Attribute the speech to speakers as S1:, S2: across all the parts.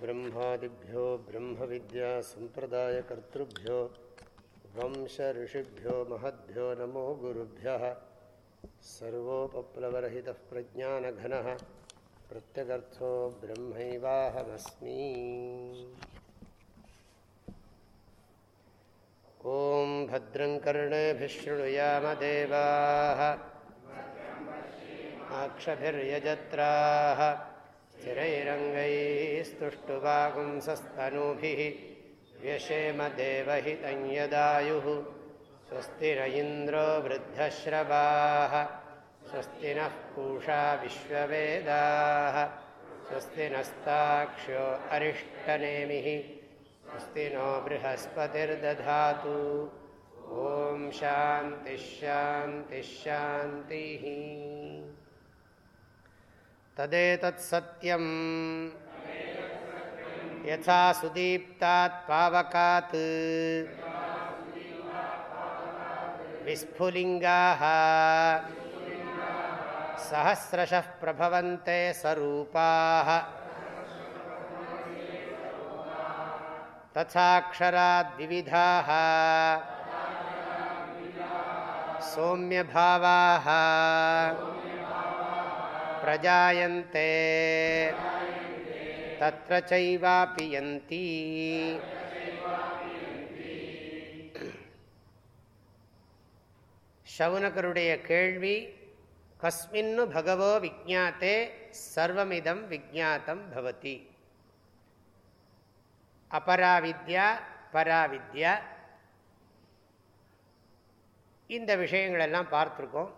S1: ब्रह्मादिभ्यो ब्रह्मविद्यासम्प्रदायकर्तृभ्यो वंशऋषिभ्यो महद्भ्यो नमो गुरुभ्यः सर्वोपप्लवरहितः प्रज्ञानघनः प्रत्यगर्थो ब्रह्मैवाहमस्मि। ॐ भद्रं कर्णेभिः शृणुयामदेवाः। आक्षभिर्यजत्राः। स्थिरैरङ्गैस्तुष्टुवागुंसस्तनूभिः व्यशेम देवहितं यदायुः स्वस्ति न इन्द्रो वृद्धश्रवाः स्वस्ति नः पूषा विश्ववेदाः स्वस्ति नस्ताक्ष्यो अरिष्टनेमिः स्वस्ति नो बृहस्पतिर्दधातु। ॐ शान्तिश्शान्तिश्शान्तिः तदेतत्सत्यम् यथा सुदीप्तात् पावकात् विस्फुलिङ्गाः सहस्रशः प्रभवन्ते सरूपाः तथाक्षराद्विविधाः सौम्यभावाः प्रजायन्ते। तत्र चैवापि यन्ति। சவுனகருடைய கேள்வி கஸ்மின்னு பகவோ விஜாத்தே சர்வமிதம் விஜாத்தம் பவதி அபராவித்யா பராவித்யா இந்த விஷயங்களெல்லாம் பார்த்துருக்கோம்.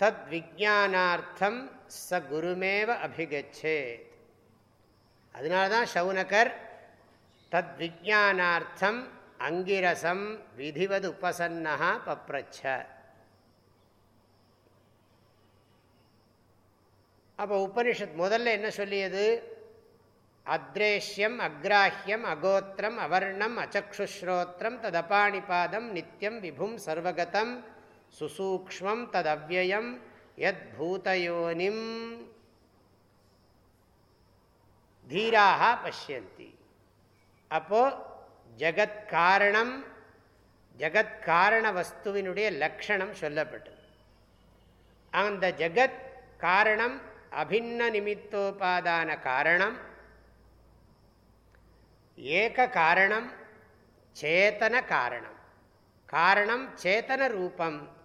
S1: தத் விஜானார்த்தம் ச குருமேவ அபிகச்சேத். அதனால தான் சவுனகர் தத் விஜானார்த்தம் அங்கிரசம் விதிவது உபசன்னா பப்ரச்ச. அப்போ உபனிஷத் முதல்ல என்ன சொல்லியது? அத்ரேஷ்யம் அக்ராஹ்யம் அகோத்திரம் அவர்ணம் அச்சக்ஷுஸ்ரோத்திரம் ததபாணிபாதம் நித்தியம் விபும் சர்வகதம் சுசூக்மம் ததவ்யயம் யத் பூதயோனிம் தீராக பசியந்தி அப்போ ஜகத்காரணம் ஜகத்காரண வஸ்துவினுடைய லக்ஷணம் சொல்லப்பட்டது. அந்த ஜகத் காரணம் அபின்ன நிமித்தோபாதான காரணம் ஏக காரணம் சேத்தன காரணம். காரணம் சேத்தன ரூபம்.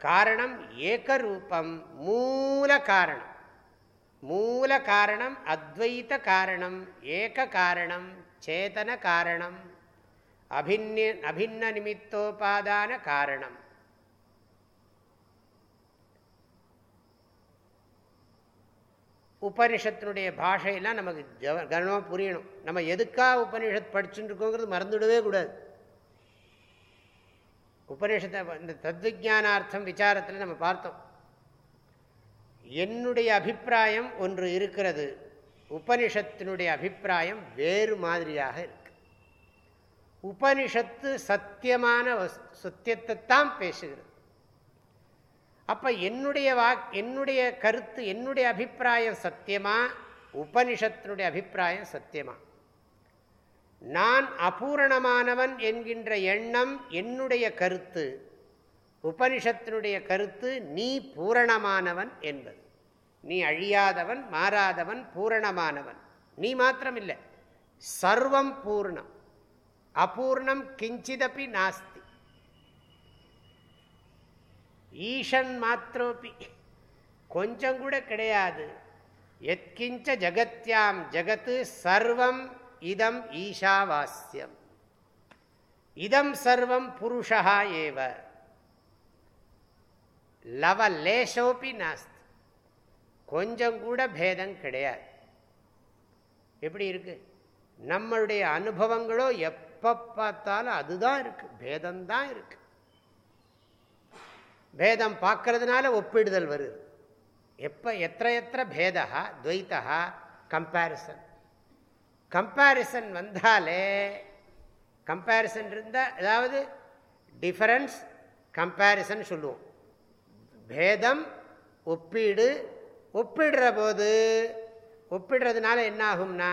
S1: காரணம் ஏகரூபம் மூல காரணம். மூல காரணம் அத்வைத காரணம் ஏக காரணம் சேதன காரணம் அபின்ன அபின்ன நிமித்தோபாதான காரணம். உபனிஷத்தினுடைய பாஷையெல்லாம் நமக்கு கவனமாக புரியணும். நம்ம எதுக்காக உபனிஷத் படிச்சுட்டு இருக்கோங்கிறது மறந்துடவே கூடாது. உபனிஷத்தை இந்த தத்துவானார்த்தம் விசாரத்தில் நம்ம பார்த்தோம். என்னுடைய அபிப்பிராயம் ஒன்று இருக்கிறது. உபனிஷத்தினுடைய அபிப்பிராயம் வேறு மாதிரியாக இருக்கு. உபனிஷத்து சத்தியமான சத்தியத்தை தான் பேசுகிறது. அப்போ என்னுடைய வா என்னுடைய கருத்து என்னுடைய அபிப்பிராயம் சத்தியமா? உபனிஷத்தினுடைய அபிப்பிராயம் சத்தியமா? நான் அபூரணமானவன் என்கின்ற எண்ணம் என்னுடைய கருத்து உபனிஷத்தினுடைய கருத்து நீ பூரணமானவன் என்பது. நீ அழியாதவன் மாறாதவன் பூரணமானவன். நீ மாத்திரமில்லை. சர்வம் பூர்ணம். அபூர்ணம் கிஞ்சிதப்பி நாஸ்தி. ஈஷன் மாத்திரோப்பி கொஞ்சம் கூட கிடையாது எத்கிஞ்ச ஜகத்யாம் ஜகத்து சர்வம் இதம் ஈஷாவாஸ்யம். இதம் சர்வம் புருஷா ஏவ. லவ லேசோப்பி நாஸ்தி. கொஞ்சம் கூட பேதம் கிடையாது. எப்படி இருக்கு? நம்மளுடைய அனுபவங்களோ எப்போ பார்த்தாலும் அதுதான் இருக்கு. பேதம்தான் இருக்கு. பேதம் பார்க்கறதுனால ஒப்பிடுதல் வருது. எப்போ எத்த எத்த பேதா துவைத்தா கம்பேரிசன் கம்பேரிசன் வந்தாலே கம்பேரிசன் இருந்தால் அதாவது டிஃபரன்ஸ் கம்பேரிசன் சொல்லுவோம். பேதம் ஒப்பீடு ஒப்பிடுற போது ஒப்பிடுறதுனால என்ன ஆகும்னா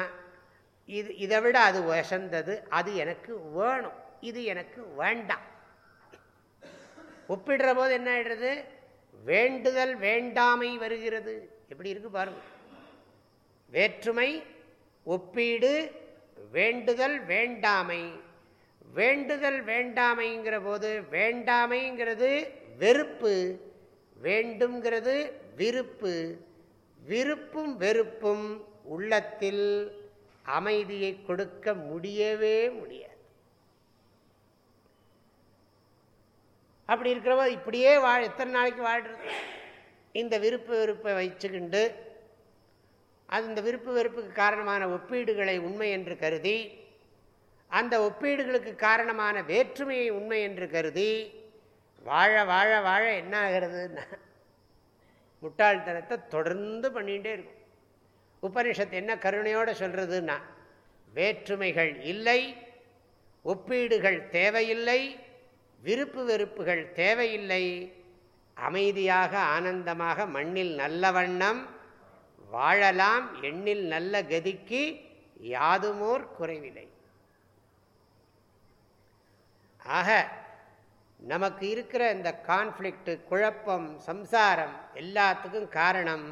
S1: இது இதை விட அது வசந்தது அது எனக்கு வேணும் இது எனக்கு வேண்டாம். ஒப்பிடுற போது என்ன ஆயிடுறது? வேண்டுதல் வேண்டாமை வருகிறது. எப்படி இருக்கு பாருங்க. வேற்றுமை ஒப்பீடு வேண்டுதல் வேண்டாமை. வேண்டுதல் வேண்டாமைங்கிற போது வேண்டாமைங்கிறது வெறுப்பு. வேண்டுங்கிறது விருப்பு. விருப்பும் வெறுப்பும் உள்ளத்தில் அமைதியை கொடுக்க முடியவே முடியாது. அப்படி இருக்கிறவ இப்படியே வாழ் எத்தனை நாளைக்கு வாழ்றது? இந்த விருப்பு வெறுப்பை வச்சுக்கிண்டு அது இந்த விருப்பு வெறுப்புக்கு காரணமான ஒப்பீடுகளை உண்மை என்று கருதி அந்த ஒப்பீடுகளுக்கு காரணமான வேற்றுமையை உண்மை என்று கருதி வாழ வாழ வாழ என்ன ஆகிறதுன்னா முட்டாள்தனத்தை தொடர்ந்து பண்ணிகிட்டே இருக்கும். உபனிஷத்து என்ன கருணையோடு சொல்கிறதுன்னா வேற்றுமைகள் இல்லை ஒப்பீடுகள் தேவையில்லை விருப்பு வெறுப்புகள் தேவையில்லை அமைதியாக ஆனந்தமாக மண்ணில் நல்ல வண்ணம் வாழலாம் எண்ணில் நல்ல கதிக்கு யாதுமோர் குறைவில்லை. ஆக நமக்கு இருக்கிற இந்த கான்ஃப்ளிக்ட் குழப்பம் சம்சாரம் எல்லாத்துக்கும் காரணம்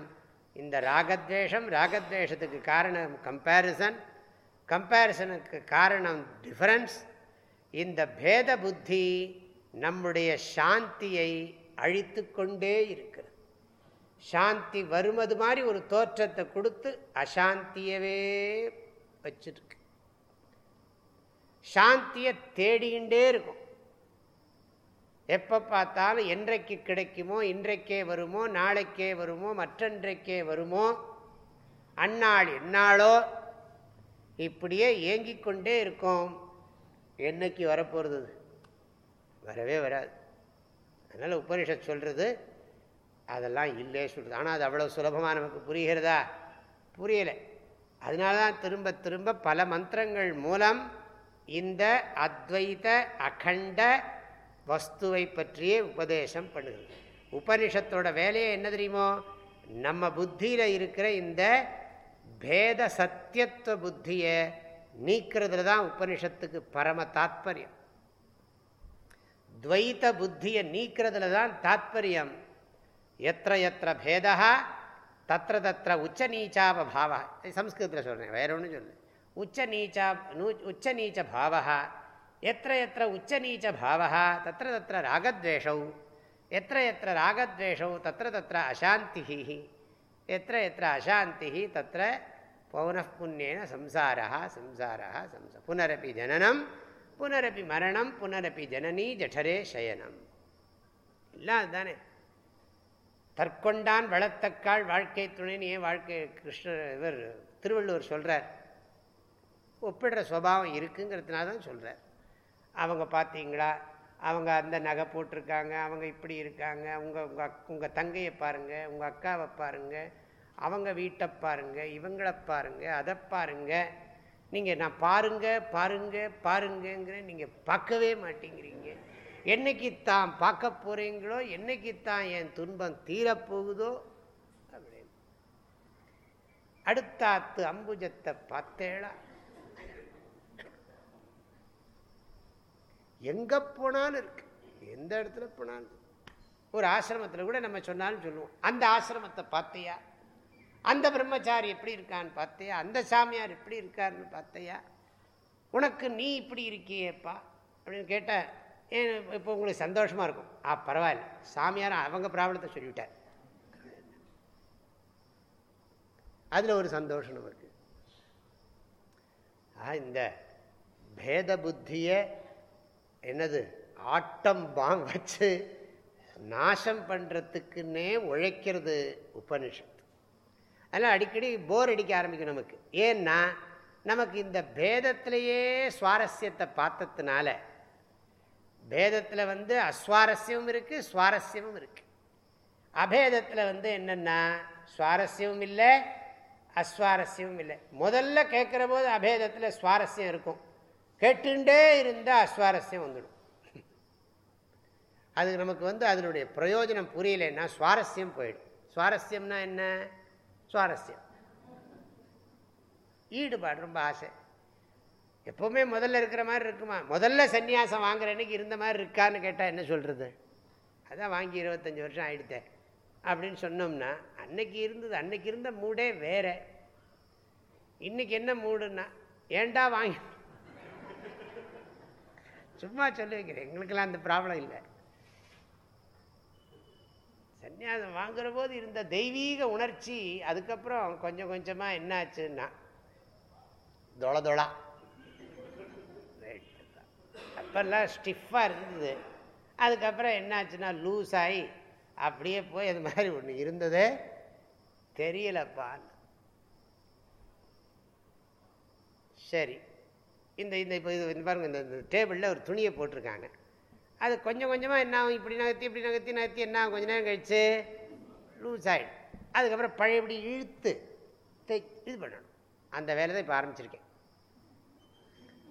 S1: இந்த ராகத்வேஷம். ராகத்வேஷத்துக்கு காரணம் கம்பேரிசன் கம்பேரிசனுக்கு காரணம் டிஃபரன்ஸ் இந்த பேத புத்தி நம்முடைய சாந்தியை அழித்து கொண்டே இருக்கிறது. சாந்தி வருமது மாதிரி ஒரு தோற்றத்தை கொடுத்து அசாந்தியவே வச்சிருக்கு. சாந்தியை தேடிகின்றே இருக்கும். எப்போ பார்த்தாலும் என்றைக்கு கிடைக்குமோ இன்றைக்கே வருமோ நாளைக்கே வருமோ மற்றன்றைக்கே வருமோ அந்நாள் என்னாளோ இப்படியே ஏங்கிக் கொண்டே இருக்கும். என்னைக்கு வரப்போகிறது வரவே வராது. அதனால் உபனிஷத் சொல்கிறது அதெல்லாம் இல்லை சொல்கிறது ஆனால் அது அவ்வளோ சுலபமாக நமக்கு புரிகிறதா? புரியலை. அதனால தான் திரும்ப திரும்ப பல மந்திரங்கள் மூலம் இந்த அத்வைத அகண்ட வஸ்துவை பற்றியே உபதேசம் பண்ணுகிறது. உபனிஷத்தோட வேலையை என்ன தெரியுமோ? நம்ம புத்தியில் இருக்கிற இந்த பேத சத்தியத்துவ புத்தியை நீக்கிறதுல தான் உபனிஷத்துக்கு பரம தாத்பரியம். துவைத்த புத்தியை நீக்கிறதுல தான் தாத்பரியம். எத்த எத்த பேதா தத்திர தத்திர உச்ச நீச்சாப பாவா சம்ஸ்கிருதத்தில் சொல்கிறேன் வேற ஒன்றும் சொல்லு உச்ச நீச்சா நூ உச்ச நீச்ச பாவா எத்த எத்த உச்ச நீச்ச பாவா தத்திர தத்திர ராகத்வேஷௌ எத்த எத்த ராகத்வேஷௌ தத்திர தத்திர அசாந்தி எத்த எத்த அசாந்தி தத்திர பௌனப்புண்ணியன சம்சாரா சம்சாரா சம்ச புனரப்பி ஜனனம் புனரப்பி மரணம் புனரப்பி ஜனனி ஜடரே சயனம். எல்லாம் அதுதானே. தற்கொண்டான் வளத்தக்காள் வாழ்க்கை துணைன்னு ஏன் வாழ்க்கை கிருஷ்ணர் இவர் திருவள்ளுவர் சொல்கிறார் ஒப்பிடுற சுவாவம் இருக்குங்கிறதுனால தான் சொல்கிறார் அவங்க பார்த்தீங்களா? அவங்க அந்த நகை போட்டிருக்காங்க அவங்க இப்படி இருக்காங்க உங்கள் உங்கள் உங்கள் தங்கையை பாருங்கள் உங்கள் அக்காவை பாருங்கள் அவங்க வீட்டை பாருங்கள் இவங்களை பாருங்கள் அதை பாருங்கள் நீங்கள் நான் பாருங்க பாருங்க பாருங்கங்கிற நீங்கள் பார்க்கவே மாட்டேங்கிறீங்க. என்னைக்கு தான் பார்க்க போகிறீங்களோ என்னைக்கு தான் என் துன்பம் தீரப்போகுதோ அப்படின்னு அடுத்தாத்து அம்புஜத்தை பார்த்தேளா? எங்கே போனாலும் இருக்கு. எந்த இடத்துல போனாலும். ஒரு ஆசிரமத்தில் கூட நம்ம சொன்னாலும் சொல்லுவோம் அந்த ஆசிரமத்தை பார்த்தியா? அந்த பிரம்மச்சாரி எப்படி இருக்கான்னு பார்த்தியா? அந்த சாமியார் எப்படி இருக்காருன்னு பார்த்தியா? உனக்கு நீ இப்படி இருக்கியேப்பா அப்படின்னு கேட்டால் இப்போ உங்களுக்கு சந்தோஷமாக இருக்கும்? ஆ பரவாயில்ல. சாமியார் அவங்க ப்ராப்ளத்தை சொல்லிவிட்டார். அதில் ஒரு சந்தோஷம் நமக்கு இந்த பேத புத்தியை என்னது ஆட்டம் பாங் வச்சு நாசம் பண்ணுறதுக்குன்னே உழைக்கிறது உபனிஷத்து. அதனால் அடிக்கடி போர் அடிக்க ஆரம்பிக்கும் நமக்கு. ஏன்னா நமக்கு இந்த பேதத்திலேயே சுவாரஸ்யத்தை பார்த்ததுனால பேதத்தில் வந்து அஸ்வாரஸ்யமும் இருக்குது சுவாரஸ்யமும் இருக்குது அபேதத்தில் வந்து என்னென்னா சுவாரஸ்யமும் இல்லை அஸ்வாரஸ்யமும் இல்லை. முதல்ல கேட்குற போது அபேதத்தில் சுவாரஸ்யம் இருக்கும். கேட்டுண்டே இருந்தால் அஸ்வாரஸ்யம் வந்துடும். அது நமக்கு வந்து அதனுடைய பிரயோஜனம் புரியலைன்னா சுவாரஸ்யம் போயிடும். சுவாரஸ்யம்னா என்ன? சுவாரஸ்யம். ஈடுபாடு ரொம்ப ஆசை. எப்போவுமே முதல்ல இருக்கிற மாதிரி இருக்குமா? முதல்ல சன்னியாசம் வாங்குற அன்னைக்கு இருந்த மாதிரி இருக்கான்னு கேட்டால் என்ன சொல்கிறது அதான் வாங்கி இருபத்தஞ்சி வருஷம் ஆகிடுத்தேன் அப்படின்னு சொன்னோம்னா அன்னைக்கு இருந்தது அன்னைக்கு இருந்த மூடே வேற. இன்னைக்கு என்ன மூடுன்னா ஏண்டா வாங்கி? சும்மா சொல்லி வைக்கிறேன் எங்களுக்கெல்லாம் அந்த ப்ராப்ளம் இல்லை. சன்னியாசம் வாங்குற போது இருந்த தெய்வீக உணர்ச்சி அதுக்கப்புறம் கொஞ்சம் கொஞ்சமாக என்ன ஆச்சுன்னா தொள தொளா இப்போல்லாம் ஸ்டிஃபாக இருந்தது. அதுக்கப்புறம் என்னாச்சுன்னா லூஸ் ஆகி அப்படியே போய் அது மாதிரி ஒன்று இருந்ததே தெரியலப்பான்னு சரி. இந்த இந்த இப்போ இது பாருங்கள் இந்த இந்த டேபிளில் ஒரு துணியை போட்டிருக்காங்க. அது கொஞ்சம் கொஞ்சமாக என்ன ஆகும்? இப்படி நகர்த்தி இப்படி நகர்த்தி நகர்த்தி என்ன ஆகும்? கொஞ்சம் நேரம் கழிச்சு லூஸ் ஆகிடும் அதுக்கப்புறம் பழையபடி இழுத்து இது பண்ணணும். அந்த வேலை தான் இப்போ ஆரம்பிச்சிருக்கேன்.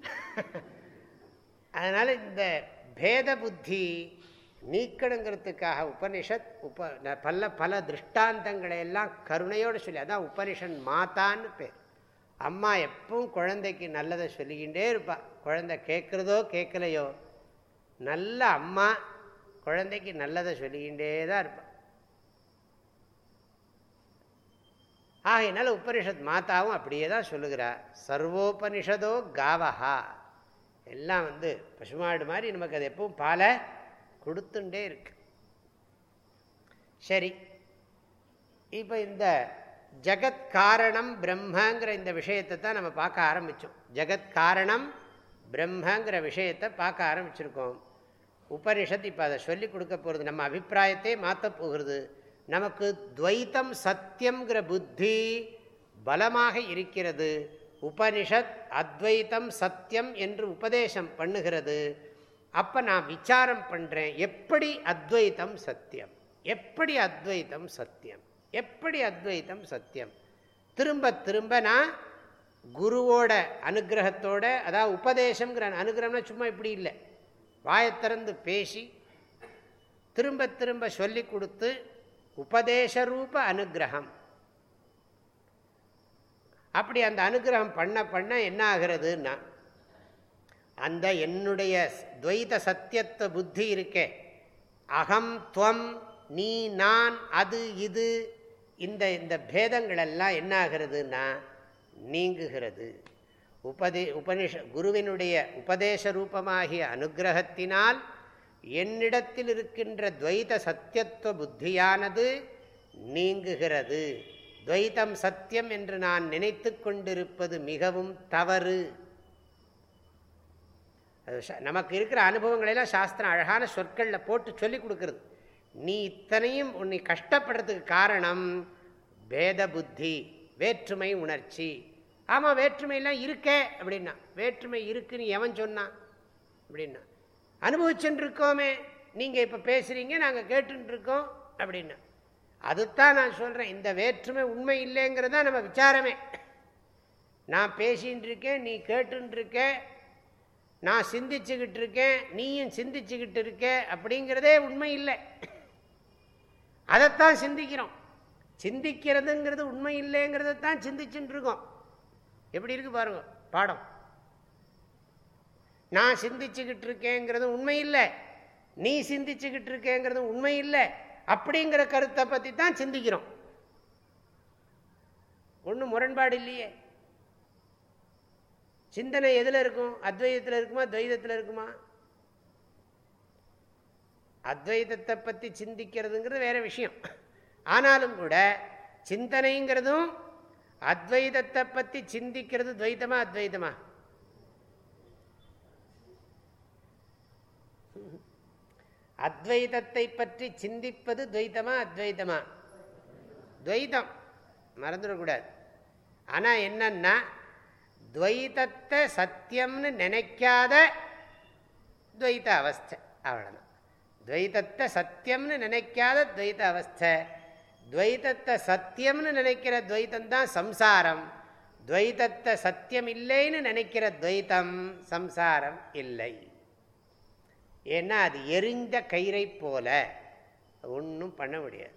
S1: அதனால் இந்த பேத புத்தி நீக்கணுங்கிறதுக்காக உபனிஷத் உப பல பல திருஷ்டாந்தங்களை எல்லாம் கருணையோடு சொல்லி அதான் உபனிஷன் மாதான்னு பேர். அம்மா எப்பவும் குழந்தைக்கு நல்லதை சொல்லிக்கிட்டே இருப்பா. குழந்தை கேட்குறதோ கேட்கலையோ நல்ல அம்மா குழந்தைக்கு நல்லதை சொல்லிக்கிட்டே தான் இருப்பாள் ஆகையினால உபனிஷத் மாதாவும் அப்படியே தான் சொல்லுகிறார் சர்வோபனிஷதோ காவஹா. எல்லாம் வந்து பசுமாடு மாதிரி நமக்கு அது எப்பவும் பாலை கொடுத்துட்டே இருக்கு. சரி. இப்போ இந்த ஜெகத் காரணம் பிரம்மங்கிற இந்த விஷயத்தை தான் நம்ம பார்க்க ஆரம்பித்தோம் ஜெகத் காரணம் பிரம்மங்கிற விஷயத்தை பார்க்க ஆரம்பிச்சிருக்கோம். உபனிஷத் இப்போ அதை சொல்லி கொடுக்க போகிறது நம்ம அபிப்பிராயத்தை மாற்ற போகிறது. நமக்கு துவைத்தம் சத்தியங்கிற புத்தி பலமாக இருக்கிறது. உபனிஷத் அத்வைத்தம் சத்தியம் என்று உபதேசம் பண்ணுகிறது. அப்போ நான் விசாரம் பண்ணுறேன் எப்படி அத்வைத்தம் சத்தியம்? எப்படி அத்வைத்தம் சத்தியம்? எப்படி அத்வைத்தம் சத்தியம்? திரும்ப திரும்ப நான் குருவோட அனுகிரகத்தோட அதாவது உபதேசங்கிற அனுகிரகம்னா சும்மா இப்படி இல்லை. வாயத்திறந்து பேசி திரும்ப திரும்ப சொல்லி கொடுத்து உபதேசரூப அனுகிரகம். அப்படி அந்த அனுகிரகம் பண்ண பண்ண என்ன ஆகிறதுன்னா அந்த என்னுடைய துவைத சத்தியத்துவ புத்தி இருக்கே. அகம் துவம் நீ நான் அது இது இந்த இந்த பேதங்கள் எல்லாம் என்ன ஆகிறதுனா நீங்குகிறது. உபதே உபனிஷ குருவினுடைய உபதேச ரூபமாகிய அனுகிரகத்தினால் என்னிடத்தில் இருக்கின்ற துவைத சத்தியத்துவ புத்தியானது நீங்குகிறது. துவைத்தம் சத்தியம் என்று நான் நினைத்து கொண்டிருப்பது மிகவும் தவறு. நமக்கு இருக்கிற அனுபவங்களெல்லாம் சாஸ்திரம் அழகான சொற்களில் போட்டு சொல்லி கொடுக்கறது. நீ இத்தனையும் உன்னை கஷ்டப்படுறதுக்கு காரணம் பேத புத்தி வேற்றுமை உணர்ச்சி. ஆமாம் வேற்றுமையெல்லாம் இருக்கே அப்படின்னா வேற்றுமை இருக்குன்னு எவன் சொன்னான் அப்படின்னா அனுபவிச்சுட்டு இருக்கோமே நீங்கள் இப்போ பேசுகிறீங்க நாங்கள் கேட்டுருக்கோம் அப்படின்னா அதுதான் நான் சொல்கிறேன் இந்த வேற்றுமை உண்மை இல்லைங்கிறது தான் நம்ம விசாரமே. நான் பேசின்னு இருக்கேன் நீ கேட்டுருக்க நான் சிந்திச்சுக்கிட்டு இருக்கேன் நீயும் சிந்திச்சுக்கிட்டு இருக்க அப்படிங்கிறதே உண்மை இல்லை. அதைத்தான் சிந்திக்கிறோம். சிந்திக்கிறதுங்கிறது உண்மை இல்லைங்கிறத தான் சிந்திச்சுட்டு இருக்கோம். எப்படி இருக்கு பாருங்க பாடம். நான் சிந்திச்சுக்கிட்டு இருக்கேங்கிறது உண்மை இல்லை. நீ சிந்திச்சுக்கிட்டு இருக்கேங்கிறது உண்மை இல்லை. அப்படிங்கிற கருத்தை பற்றி தான் சிந்திக்கிறோம். ஒன்றும் முரண்பாடு இல்லையே. சிந்தனை எதில் இருக்கும்? அத்வைதத்தில் இருக்குமா? துவைதத்தில் இருக்குமா? அத்வைதத்தை பற்றி சிந்திக்கிறதுங்கிறது வேற விஷயம். ஆனாலும் கூட சிந்தனைங்கிறதும் அத்வைதத்தை பற்றி சிந்திக்கிறது துவைத்தமா அத்வைதமா? அத்வைதத்தை பற்றி சிந்திப்பது துவைத்தமா அத்வைதமா? துவைதம். மறந்துடக்கூடாது. ஆனால் என்னன்னா துவைதத்தை சத்தியம்னு நினைக்காத துவைத்த அவஸ்தை. அவ்வளோதான் துவைதத்தை சத்தியம்னு நினைக்காத துவைத்த அவஸ்தை. துவைதத்தை சத்தியம்னு நினைக்கிற துவைத்தம் தான் சம்சாரம். துவைதத்தை சத்தியம் இல்லைன்னு நினைக்கிற துவைத்தம் சம்சாரம் இல்லை. ஏன்னா அது எரிந்த கயிறை போல. ஒன்றும் பண்ண முடியாது.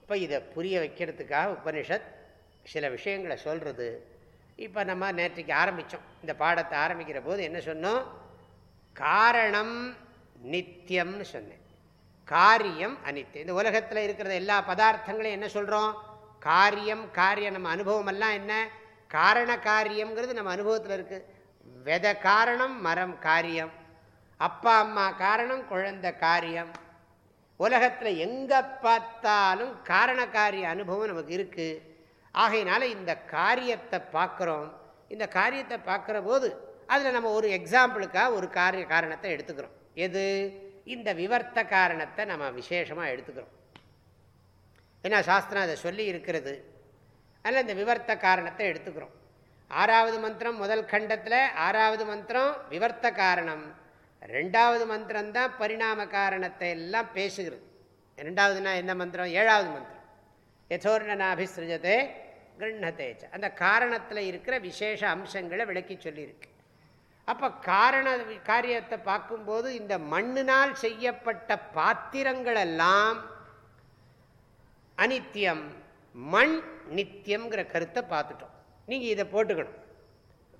S1: இப்போ இதை புரிய வைக்கிறதுக்காக உபனிஷத் சில விஷயங்களை சொல்கிறது இப்போ நம்ம நேற்றைக்கு ஆரம்பித்தோம் இந்த பாடத்தை ஆரம்பிக்கிற போது என்ன சொன்னோம்? காரணம் நித்தியம்னு சொன்னேன். காரியம் அனித்தியம். இந்த உலகத்தில் இருக்கிற எல்லா பதார்த்தங்களையும் என்ன சொல்கிறோம் காரியம் காரியம் நம்ம அனுபவமெல்லாம் என்ன? காரண காரியம்ங்கிறது நம்ம அனுபவத்தில் இருக்குது வெத காரணம் மரம் காரியம். அப்பா அம்மா காரணம் குழந்தை காரியம். உலகத்தில் எங்கே பார்த்தாலும் காரண காரிய அனுபவம் நமக்கு இருக்குது ஆகையினால இந்த காரியத்தை பார்க்குறோம். இந்த காரியத்தை பார்க்குற போது அதில் நம்ம ஒரு எக்ஸாம்பிளுக்காக ஒரு காரிய காரணத்தை எடுத்துக்கிறோம். எது? இந்த விவர்த்த காரணத்தை நம்ம விசேஷமாக எடுத்துக்கிறோம். ஏன்னா சாஸ்திரம் அதை சொல்லி இருக்கிறது. அதில் இந்த விவர்த்த காரணத்தை எடுத்துக்கிறோம். ஆறாவது மந்திரம் முதல் கண்டத்தில் ஆறாவது மந்திரம் விவர்த்த காரணம். ரெண்டாவது மந்திரம்தான் பரிணாம காரணத்தை எல்லாம் பேசுகிறது. ரெண்டாவதுனா என்ன மந்திரம்? ஏழாவது மந்திரம். யதோர்ணனாபிசிருஜதே கிருண்ணத்தேச்ச அந்த காரணத்தில் இருக்கிற விசேஷ அம்சங்களை விளக்கி சொல்லியிருக்கு. அப்போ காரண காரியத்தை பார்க்கும்போது இந்த மண்ணினால் செய்யப்பட்ட பாத்திரங்கள் எல்லாம் அனித்தியம் மண் நித்தியம்ங்கிற கருத்தை பார்த்துட்டோம். நீங்கள் இதை போட்டுக்கணும்.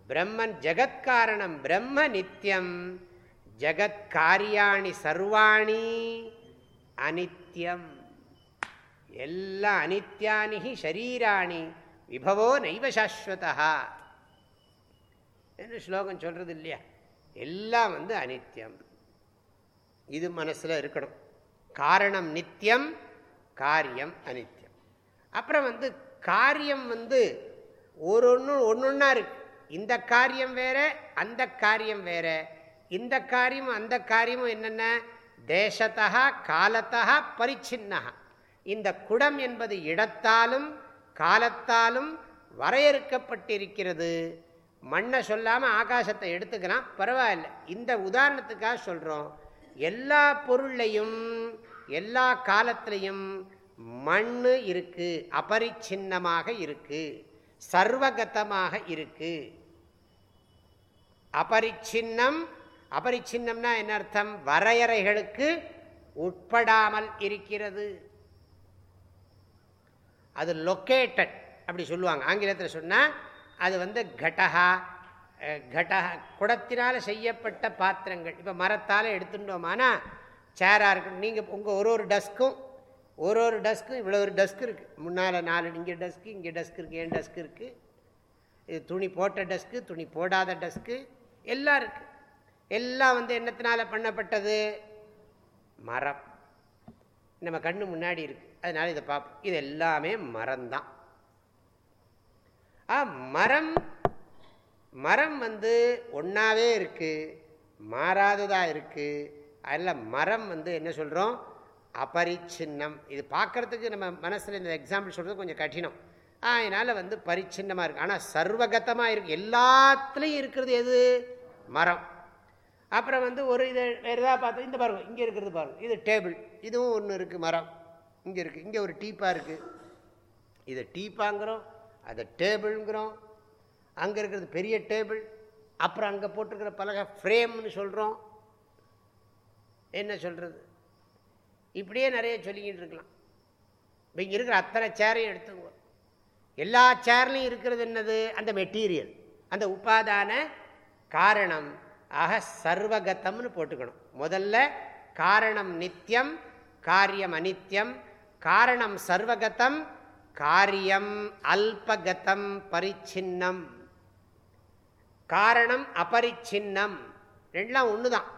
S1: பிரம்மன் ஜெகத்காரணம் பிரம்ம நித்தியம் ஜகத்காரியாணி சர்வாணி அனித்யம். எல்லாம் அனித்யானி ஷரீராணி விபவோ நைவ சாஸ்வதா என்று ஸ்லோகம் சொல்கிறது இல்லையா? எல்லாம் வந்து அனித்யம். இது மனசில் இருக்கணும். காரணம் நித்தியம் காரியம் அனித்யம். அப்புறம் வந்து காரியம் வந்து ஒரு ஒன்று ஒன்று ஒன்றா இருக்கு. இந்த காரியம் வேற அந்த காரியம் வேற. இந்த காரியமும் அந்த காரியமும் என்னென்ன? தேசத்தா காலத்தா பரிச்சின்னா இந்த குடம் என்பது இடத்தாலும் காலத்தாலும் வரையறுக்கப்பட்டிருக்கிறது. மண்ணை சொல்லாமல் ஆகாசத்தை எடுத்துக்கலாம் பரவாயில்ல. இந்த உதாரணத்துக்காக சொல்கிறோம் எல்லா பொருளையும் எல்லா காலத்திலையும் மண் இருக்குது அபரிச்சின்னமாக இருக்குது சர்வகதமாக இருக்கு. அபரிச்சின்னம் அபரிச்சின்னம்னா என்ன அர்த்தம்? வரையறைகளுக்கு உட்படாமல் இருக்கிறது. அது லொக்கேட்டட் அப்படி சொல்லுவாங்க. ஆங்கிலத்தில் சொன்னால் அது வந்து கடகா கடகா குடத்தினால் செய்யப்பட்ட பாத்திரங்கள். இப்போ மரத்தால் எடுத்துட்டோமானா சேராக இருக்கணும் நீங்கள் உங்கள் ஒரு ஒரு டஸ்க்கும் ஒரு ஒரு டஸ்க்கும் இவ்வளோ ஒரு டஸ்க் இருக்குது முன்னால் நாலு இங்கே டஸ்க்கு இங்கே டஸ்க் இருக்குது ஏன் டஸ்க் இருக்குது இது துணி போட்ட டஸ்க்கு துணி போடாத டஸ்க்கு எல்லாம் இருக்குது எல்லாம் வந்து என்னத்தினால பண்ணப்பட்டது? மரம். நம்ம கண்ணு முன்னாடி இருக்குது அதனால் இதை பார்ப்போம். இது எல்லாமே மரம்தான். ஆ மரம். மரம் வந்து ஒன்றாவே இருக்குது மாறாததாக இருக்குது அதில் மரம் வந்து என்ன சொல்கிறோம் அபரிச்சின்னம். இது பார்க்குறதுக்கு நம்ம மனசில் இந்த எக்ஸாம்பிள் சொல்கிறது கொஞ்சம் கடினம். அதனால் வந்து பரிச்சின்னமாக இருக்குது ஆனால் சர்வகத்தமாக இருக்குது எல்லாத்துலேயும் இருக்கிறது எது? மரம். அப்புறம் வந்து ஒரு இதை வேறு எதாவது பார்த்தா இந்த பாருங்க இங்கே இருக்கிறது பாருங்க. இது டேபிள் இதுவும் ஒன்று இருக்குது மரம். இங்கே இருக்குது இங்கே ஒரு டீப்பாக இருக்குது இது டீப்பாங்கிறோம் அதை டேபிள்ங்கிறோம் அங்கே இருக்கிறது பெரிய டேபிள் அப்புறம் அங்கே போட்டிருக்கிற பலகை ஃப்ரேம்னு சொல்கிறோம் என்ன சொல்கிறது இப்படியே நிறைய சொல்லிக்கிட்டு இருக்கலாம். இப்போ இங்கே இருக்கிற அத்தனை சேரையும் எடுத்துங்க எல்லா சேர்லையும் இருக்கிறது என்னது? அந்த மெட்டீரியல் அந்த உபாதான காரணம். ஆக சர்வகதம்னு போட்டுக்கணும். முதல்ல காரணம் நித்தியம் காரியம் அனித்யம். காரணம் சர்வகதம் காரியம் அல்பகதம் பரிச்சின்னம். காரணம் அபரிச்சின்னம். ரெண்டுலாம் ஒன்று தான்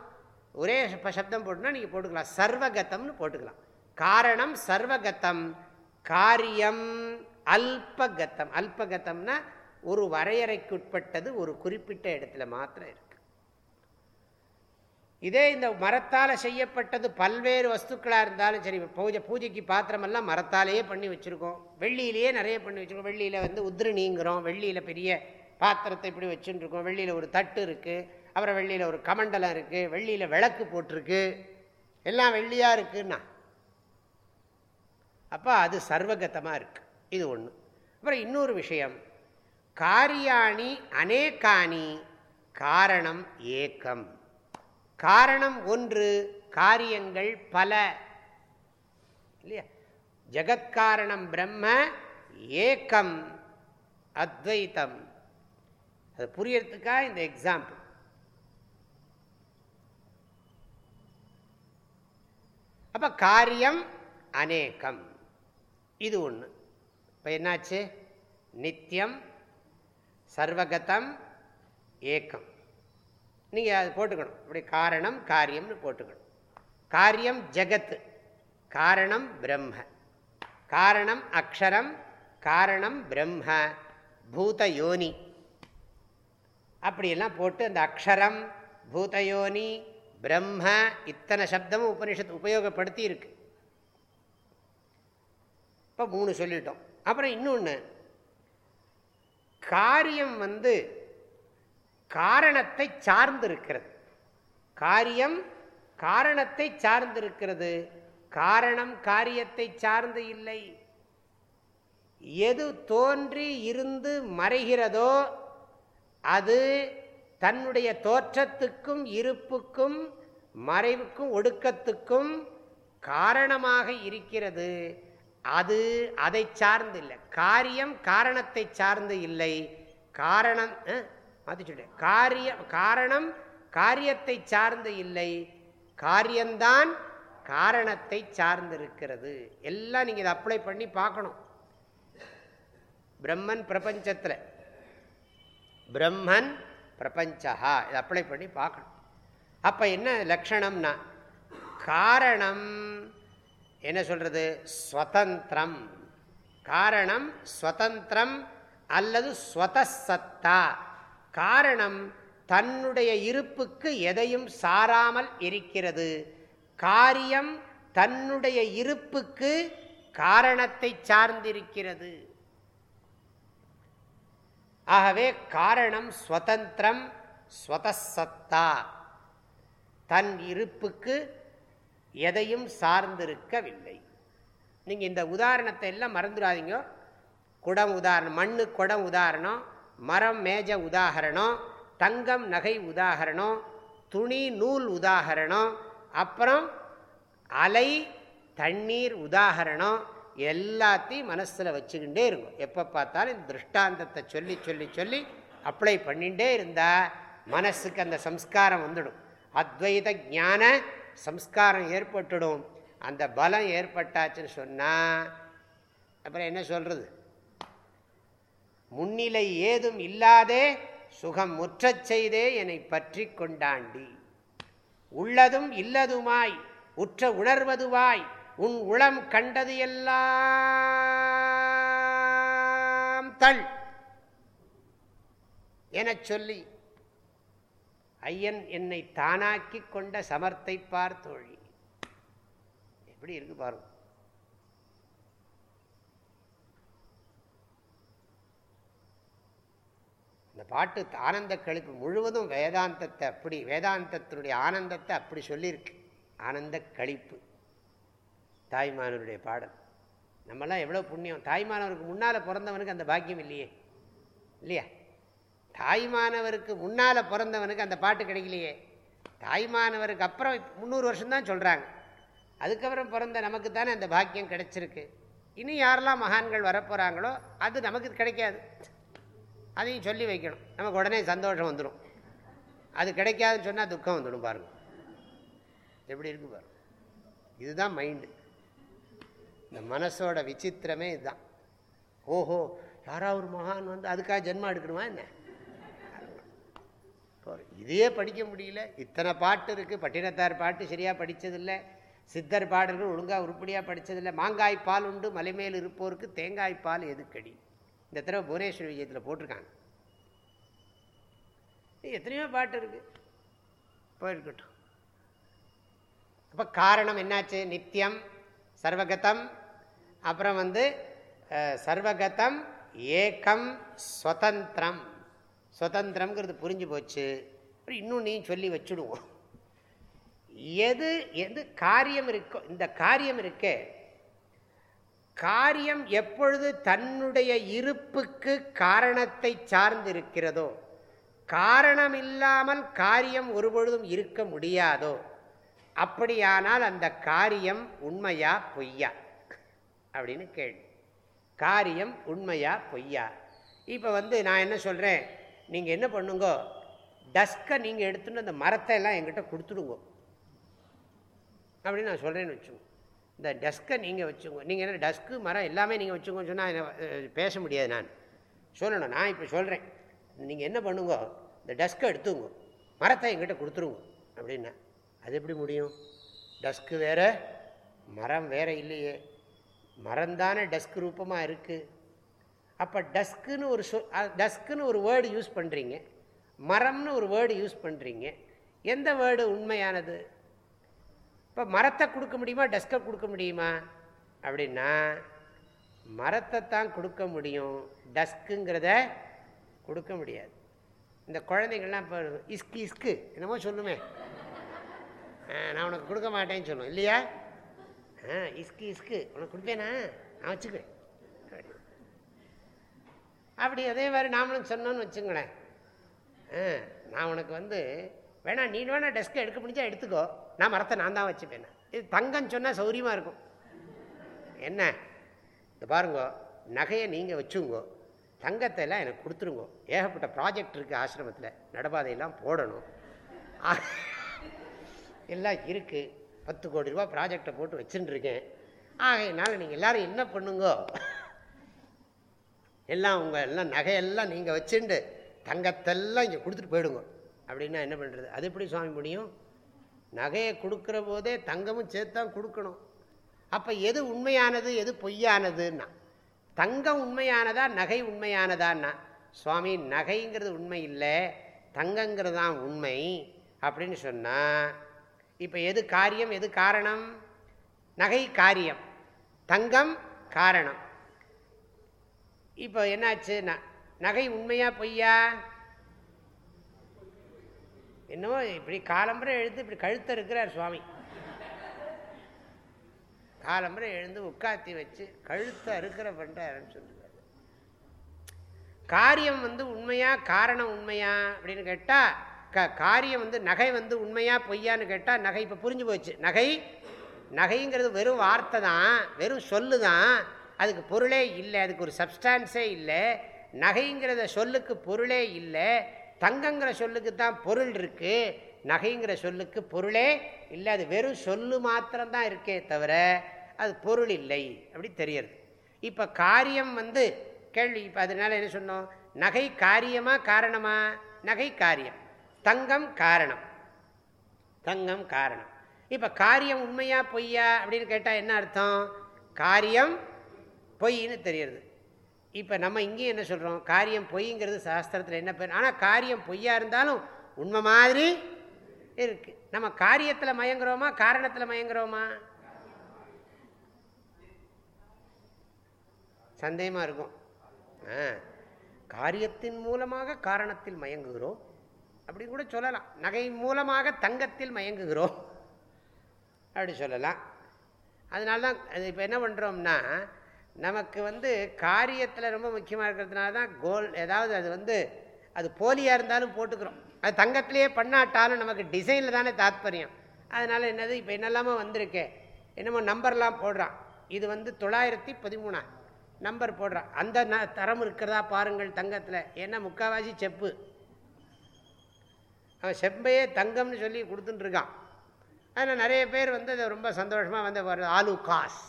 S1: ஒரே சப்தம் போட்டுனா நீங்கள் போட்டுக்கலாம். சர்வகதம்னு போட்டுக்கலாம். காரணம் சர்வகதம் காரியம் அல்பகதம் அல்பகதம்னா ஒரு வரையறைக்குட்பட்டது ஒரு குறிப்பிட்ட இடத்துல மாத்திரம் இருக்கு. இதே இந்த மரத்தால் செய்யப்பட்டது பல்வேறு வஸ்துக்களாக இருந்தாலும் சரி பூஜை பூஜைக்கு பாத்திரமெல்லாம் மரத்தாலேயே பண்ணி வச்சுருக்கோம். வெள்ளியிலேயே நிறைய பண்ணி வச்சுருக்கோம். வெள்ளியில் வந்து உத்ரிணிங்கிறோம் வெள்ளியில் பெரிய பாத்திரத்தை இப்படி வச்சுருக்கோம். வெள்ளியில் ஒரு தட்டு இருக்குது அப்புறம் வெள்ளியில் ஒரு கமண்டலம் இருக்குது வெள்ளியில் விளக்கு போட்டிருக்கு. எல்லாம் வெள்ளியாக இருக்குன்னா. அப்போ அது சர்வகதமாக இருக்குது இது ஒன்று அப்புறம் இன்னொரு விஷயம். காரியாணி அநேகாணி காரணம் ஏக்கம். காரணம் ஒன்று காரியங்கள் பல. இல்லையா? ஜகத்காரணம் பிரம்ம ஏக்கம் அத்வைத்தம். அது புரியறதுக்காக இந்த எக்ஸாம்பிள் அப்போ காரியம் அநேகம். இது ஒன்று இப்போ என்னாச்சு? நித்தியம் சர்வகதம் ஏக்கம். நீங்கள் அது போட்டுக்கணும். இப்படி காரணம் காரியம்னு போட்டுக்கணும். காரியம் ஜகத்து. காரணம் பிரம்ம. காரணம் அக்ஷரம் காரணம் பிரம்ம. பூதயோனி. அப்படியெல்லாம் போட்டு அந்த அக்ஷரம் பூதயோனி பிரம்ம இத்தனை சப்தமும் உபனிஷத்து உபயோகப்படுத்தி இருக்கு இப்போ மூணு சொல்லிட்டோம். அப்புறம் இன்னொன்று காரியம் வந்து காரணத்தை சார்ந்திருக்கிறது. காரியம் காரணத்தை சார்ந்திருக்கிறது. காரணம் காரியத்தை சார்ந்து இல்லை. எது தோன்றி இருந்து மறைகிறதோ அது தன்னுடைய தோற்றத்துக்கும் இருப்புக்கும் மறைவுக்கும் ஒடுக்கத்துக்கும் காரணமாக இருக்கிறது. அது அதை சார்ந்து இல்லை. காரியம் காரணத்தை சார்ந்து இல்லை. காரணம் மாற்றி சொல்றேன். காரியம் காரணம் காரியத்தை சார்ந்து இல்லை. காரியம்தான் காரணத்தை சார்ந்திருக்கிறது. எல்லாம் நீங்கள் இதை அப்ளை பண்ணி பார்க்கணும். பிரம்மன் பிரபஞ்சத்தில். பிரம்மன் பிரபஞ்சா இதை அப்ளை பண்ணி பார்க்கணும். அப்போ என்ன லக்ஷணம்னா காரணம் என்ன சொல்கிறது ஸ்வதந்திரம். காரணம் ஸ்வதந்திரம் அல்லது ஸ்வதசத்தா. காரணம் தன்னுடைய இருப்புக்கு எதையும் சாராமல் இருக்கிறது. காரியம் தன்னுடைய இருப்புக்கு காரணத்தை சார்ந்திருக்கிறது. ஆகவே காரணம் ஸ்வதந்திரம் ஸ்வதசத்தா. தன் இருப்புக்கு எதையும் சார்ந்திருக்கவில்லை. நீங்கள் இந்த உதாரணத்தை எல்லாம் மறந்துடாதீங்க. குடம் உதாரணம் மண்ணு குடம் உதாரணம் மரம் மேஜ உதாகரணம் தங்கம் நகை உதாகரணம் துணி நூல் உதாகரணம் அப்புறம் அலை தண்ணீர் உதாகரணம் எல்லாத்தையும் மனசில் வச்சுக்கிட்டே இருக்கும். எப்போ பார்த்தாலும் இந்த திருஷ்டாந்தத்தை சொல்லி சொல்லி சொல்லி அப்ளை பண்ணிகிட்டே இருந்தால் மனசுக்கு அந்த சம்ஸ்காரம் வந்துடும். அத்வைத ஞான சம்ஸ்காரம் ஏற்பட்டுடும். அந்த பலம் ஏற்பட்டாச்சுன்னு சொன்னால் அப்புறம் என்ன சொல்கிறது முன்னிலை ஏதும் இல்லாதே சுகம் முற்றச் செய்தே என்னை பற்றி கொண்டாண்டி. உள்ளதும் இல்லதுமாய் உற்ற உணர்வதுவாய் உன் உளம் கண்டது எல்லாம் தள் எனச் சொல்லி ஐயன் என்னை தானாக்கி கொண்ட சமர்த்தை பார்த்தோழி எப்படி இருக்கு பாருங்க. இந்த பாட்டு ஆனந்த கழிப்பு முழுவதும் வேதாந்தத்தை அப்படி வேதாந்தத்தினுடைய ஆனந்தத்தை அப்படி சொல்லியிருக்கு. ஆனந்த கழிப்பு தாய்மானவருடைய பாடல். நம்மெல்லாம் எவ்வளோ புண்ணியம். தாய்மானவருக்கு முன்னால் பிறந்தவனுக்கு அந்த பாக்கியம் இல்லையே. இல்லையா? தாய்மானவருக்கு முன்னால் பிறந்தவனுக்கு அந்த பாட்டு கிடைக்கலையே. தாய்மானவருக்கு அப்புறம் முந்நூறு வருஷம்தான் சொல்கிறாங்க அதுக்கப்புறம் பிறந்த நமக்கு தானே அந்த பாக்கியம் கிடைச்சிருக்கு. இனி யாரெல்லாம் மகான்கள் வரப்போகிறாங்களோ அது நமக்கு கிடைக்காது. அதையும் சொல்லி வைக்கணும். நமக்கு உடனே சந்தோஷம் வந்துடும் அது கிடைக்காதுன்னு சொன்னால் துக்கம் வந்துடும் பாருங்கள் எப்படி இருக்கு பாருங்கள் இதுதான் மைண்டு இந்த மனசோட விசித்திரமே இதுதான். ஓஹோ யாராவது ஒரு மகான் வந்து அதுக்காக ஜென்மம் எடுக்கணுமா என்ன? இதையே படிக்க முடியல. இத்தனை பாட்டு இருக்குது பட்டினத்தார் பாட்டு சரியாக படித்ததில்லை சித்தர் பாடல்கள் ஒழுங்காக உருப்படியாக படித்ததில்லை மாங்காய் பால் உண்டு மலைமேல் இருப்போருக்கு தேங்காய் பால் எதுக்கடி? இந்த தடவை புவனேஸ்வரி விஜயத்தில் போட்டிருக்காங்க. எத்தனையோ பாட்டு இருக்கு. போயிருக்கட்டும். அப்போ காரணம் என்னாச்சு? நித்தியம் சர்வகதம். அப்புறம் வந்து சர்வகதம் ஏக்கம் ஸ்வதந்திரம். ஸ்வதந்திரம்ங்கிறது புரிஞ்சு போச்சு. இன்னும் நீ சொல்லி வச்சுடுவோம். எது எது காரியம் இருக்கோ இந்த காரியம் இருக்கே. காரியம் எப்பொழுது தன்னுடைய இருப்புக்கு காரணத்தை சார்ந்து இருக்கிறதோ காரணம் இல்லாமல் காரியம் ஒருபொழுதும் இருக்க முடியாதோ அப்படியானால் அந்த காரியம் உண்மையா பொய்யா? அப்படின்னு கேள்வி. காரியம் உண்மையா பொய்யா? இப்போ வந்து நான் என்ன சொல்கிறேன் நீங்கள் என்ன பண்ணுங்கோ? டஸ்கை நீங்கள் எடுத்துன்னு அந்த மரத்தை எல்லாம் எங்கிட்ட கொடுத்துடுங்க. அப்படின்னு நான் சொல்கிறேன்னு வச்சுக்கோங்க இந்த டஸ்கை நீங்கள் வச்சுங்க நீங்கள் என்ன டஸ்க்கு மரம் எல்லாமே நீங்கள் வச்சுங்கன்னு சொன்னால் பேச முடியாது நான். சொல்லணும் நான் இப்போ சொல்கிறேன் நீங்கள் என்ன பண்ணுங்க? இந்த டஸ்க்கை எடுத்துங்க. மரத்தை எங்கிட்ட கொடுத்துருங்க அப்படின்னா. அது எப்படி முடியும்? டஸ்க்கு வேறு மரம் வேறு இல்லையே. மரம்தானே டஸ்க் ரூபமாக இருக்குது அப்போ டஸ்க்குன்னு ஒரு சொ டஸ்க்குன்னு ஒரு வேர்டு யூஸ் பண்ணுறீங்க மரம்னு ஒரு வேர்டு யூஸ் பண்ணுறீங்க எந்த வேர்டு உண்மையானது? இப்போ மரத்தை கொடுக்க முடியுமா? டஸ்கை கொடுக்க முடியுமா? அப்படின்னா மரத்தை தான் கொடுக்க முடியும். டஸ்க்குங்கிறத கொடுக்க முடியாது. இந்த குழந்தைங்கள்லாம் இப்போ இஸ்கு இஸ்கு என்னமோ சொல்லுமே. நான் உனக்கு கொடுக்க மாட்டேன்னு சொல்லுவேன் இல்லையா? ஆ இஸ்கு இஸ்கு. உனக்கு கொடுப்பேனா? நான் வச்சுக்குவேன் அப்படி அதே மாதிரி நாமளும் சொன்னோன்னு வச்சுங்களேன். நான் உனக்கு வந்து வேணா நீ வேணா டெஸ்க்கை எடுக்க முடிஞ்சா எடுத்துக்கோ. நான் மரத்தை நான் தான் வச்சுப்பேன். இது தங்கன்னு சொன்னால் சௌரியமாக இருக்கும். என்ன? இந்த பாருங்கோ நகையை நீங்கள் வச்சுங்கோ தங்கத்தை எல்லாம் எனக்கு கொடுத்துருங்கோ. ஏகப்பட்ட ப்ராஜெக்ட் இருக்குது ஆசிரமத்தில். நடபாதையெல்லாம் போடணும். எல்லாம் இருக்குது பத்து கோடி ரூபா ப்ராஜெக்டை போட்டு வச்சுட்டுருக்கேன் ஆகையினால நீங்கள் எல்லோரும் என்ன பண்ணுங்கோ? எல்லாம் உங்கள் எல்லாம் நகையெல்லாம் நீங்கள் வச்சுண்டு தங்கத்தெல்லாம் இங்கே கொடுத்துட்டு போயிடுங்க. அப்படின்னா என்ன பண்ணுறது அது எப்படி சுவாமி முடியும்? நகையை கொடுக்குற போதே தங்கமும் சேர்த்து தான் கொடுக்கணும். அப்போ எது உண்மையானது எது பொய்யானதுன்னா தங்கம் உண்மையானதா நகை உண்மையானதான்னா சுவாமி நகைங்கிறது உண்மை இல்லை தங்கங்கிறது தான் உண்மை அப்படின்னு சொன்னால் இப்போ எது காரியம் எது காரணம்? நகை காரியம். தங்கம் காரணம். இப்போ என்னாச்சு? நகை உண்மையா பொய்யா? என்னவோ இப்படி காலம்புரை எழுந்து இப்படி கழுத்த இருக்கிறார் சுவாமி. காலம்புரை எழுந்து உட்காத்தி வச்சு கழுத்தை அறுக்கிற பண்ணுறாருன்னு சொல்லுவார் காரியம் வந்து உண்மையா காரணம் உண்மையா அப்படின்னு கேட்டால் க காரியம் வந்து நகை வந்து உண்மையாக பொய்யான்னு கேட்டால் நகை இப்போ புரிஞ்சு போச்சு. நகை நகைங்கிறது வெறும் வார்த்தை தான் வெறும் சொல்லு தான். அதுக்கு பொருளே இல்லை அதுக்கு ஒரு சப்ஸ்டான்ஸே இல்லை. நகைங்கிறத சொல்லுக்கு பொருளே இல்லை. தங்கங்கிற சொல்லுக்கு தான் பொருள் இருக்குது நகைங்கிற சொல்லுக்கு பொருளே இல்லை அது வெறும் சொல்லு மாத்திரம்தான் இருக்கே தவிர அது பொருள் இல்லை அப்படி தெரியறது. இப்போ காரியம் வந்து கேள்வி இப்போ அதனால என்ன சொன்னோம்? நகை காரியமாக காரணமாக நகை காரியம். தங்கம் காரணம். தங்கம் காரணம். இப்போ காரியம் உண்மையா பொய்யா அப்படின்னு கேட்டால் என்ன அர்த்தம்? காரியம் பொய்ன்னு தெரியுது இப்போ நம்ம இங்கேயும் என்ன சொல்கிறோம் காரியம் பொய்ங்கிறது சாஸ்திரத்தில் என்ன பேர்? ஆனால் காரியம் பொய்யா இருந்தாலும் உண்மை மாதிரி இருக்குது நம்ம காரியத்தில் மயங்குறோமா? காரணத்தில் மயங்குறோமா? சந்தேகமாக இருக்கும். காரியத்தின் மூலமாக காரணத்தில் மயங்குகிறோம். அப்படி கூட சொல்லலாம். நகை மூலமாக தங்கத்தில் மயங்குகிறோம். அப்படி சொல்லலாம். அதனால தான் இப்போ என்ன பண்ணுறோம்னா நமக்கு வந்து காரியத்தில் ரொம்ப முக்கியமாக இருக்கிறதுனால தான் கோல் ஏதாவது அது வந்து அது போலியாக இருந்தாலும் போட்டுக்கிறோம். அது தங்கத்திலேயே பண்ணாட்டாலும் நமக்கு டிசைனில் தானே தாத்பரியம். அதனால் என்னது இப்போ என்னெல்லாமோ வந்திருக்கே. என்னமோ நம்பர்லாம் போடுறான். இது வந்து தொள்ளாயிரத்தி பதிமூணா. நம்பர் போடுறான். அந்த ந தரம் இருக்கிறதா பாருங்கள் தங்கத்தில். ஏன்னா முக்கால்வாசி செப்பு. அவன் செம்பையே தங்கம்னு சொல்லி கொடுத்துட்டுருக்கான். ஆனால் நிறைய பேர் வந்து அதை ரொம்ப சந்தோஷமாக வந்து ஆலு காஸ்.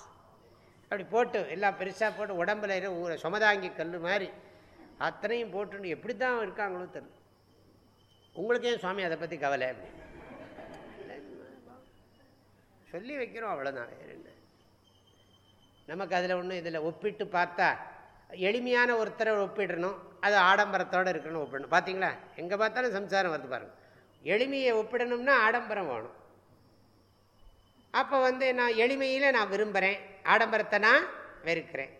S1: அப்படி போட்டு எல்லாம் பெருசாக போட்டு உடம்புல ஊற சுமதாங்கி கல் மாதிரி. அத்தனையும் போட்டுன்னு எப்படி தான் இருக்காங்களோ தெரியல. உங்களுக்கே சுவாமி அதை பற்றி கவலை சொல்லி வைக்கிறோம் அவ்வளோதான் என்ன. நமக்கு அதில் ஒன்று இதில் ஒப்பிட்டு பார்த்தா எளிமையான ஒருத்தரை ஒப்பிடணும். அது ஆடம்பரத்தோடு இருக்கணும் ஒப்பிடணும். பார்த்தீங்களா எங்கே பார்த்தாலும் சம்சாரம் வருது பாருங்கள் எளிமையை ஒப்பிடணும்னா ஆடம்பரம் வேணும். அப்போ வந்து நான் எளிமையில் நான் விரும்புகிறேன் ஆடம்பரத்தை நான் வெறுக்கிறேன்.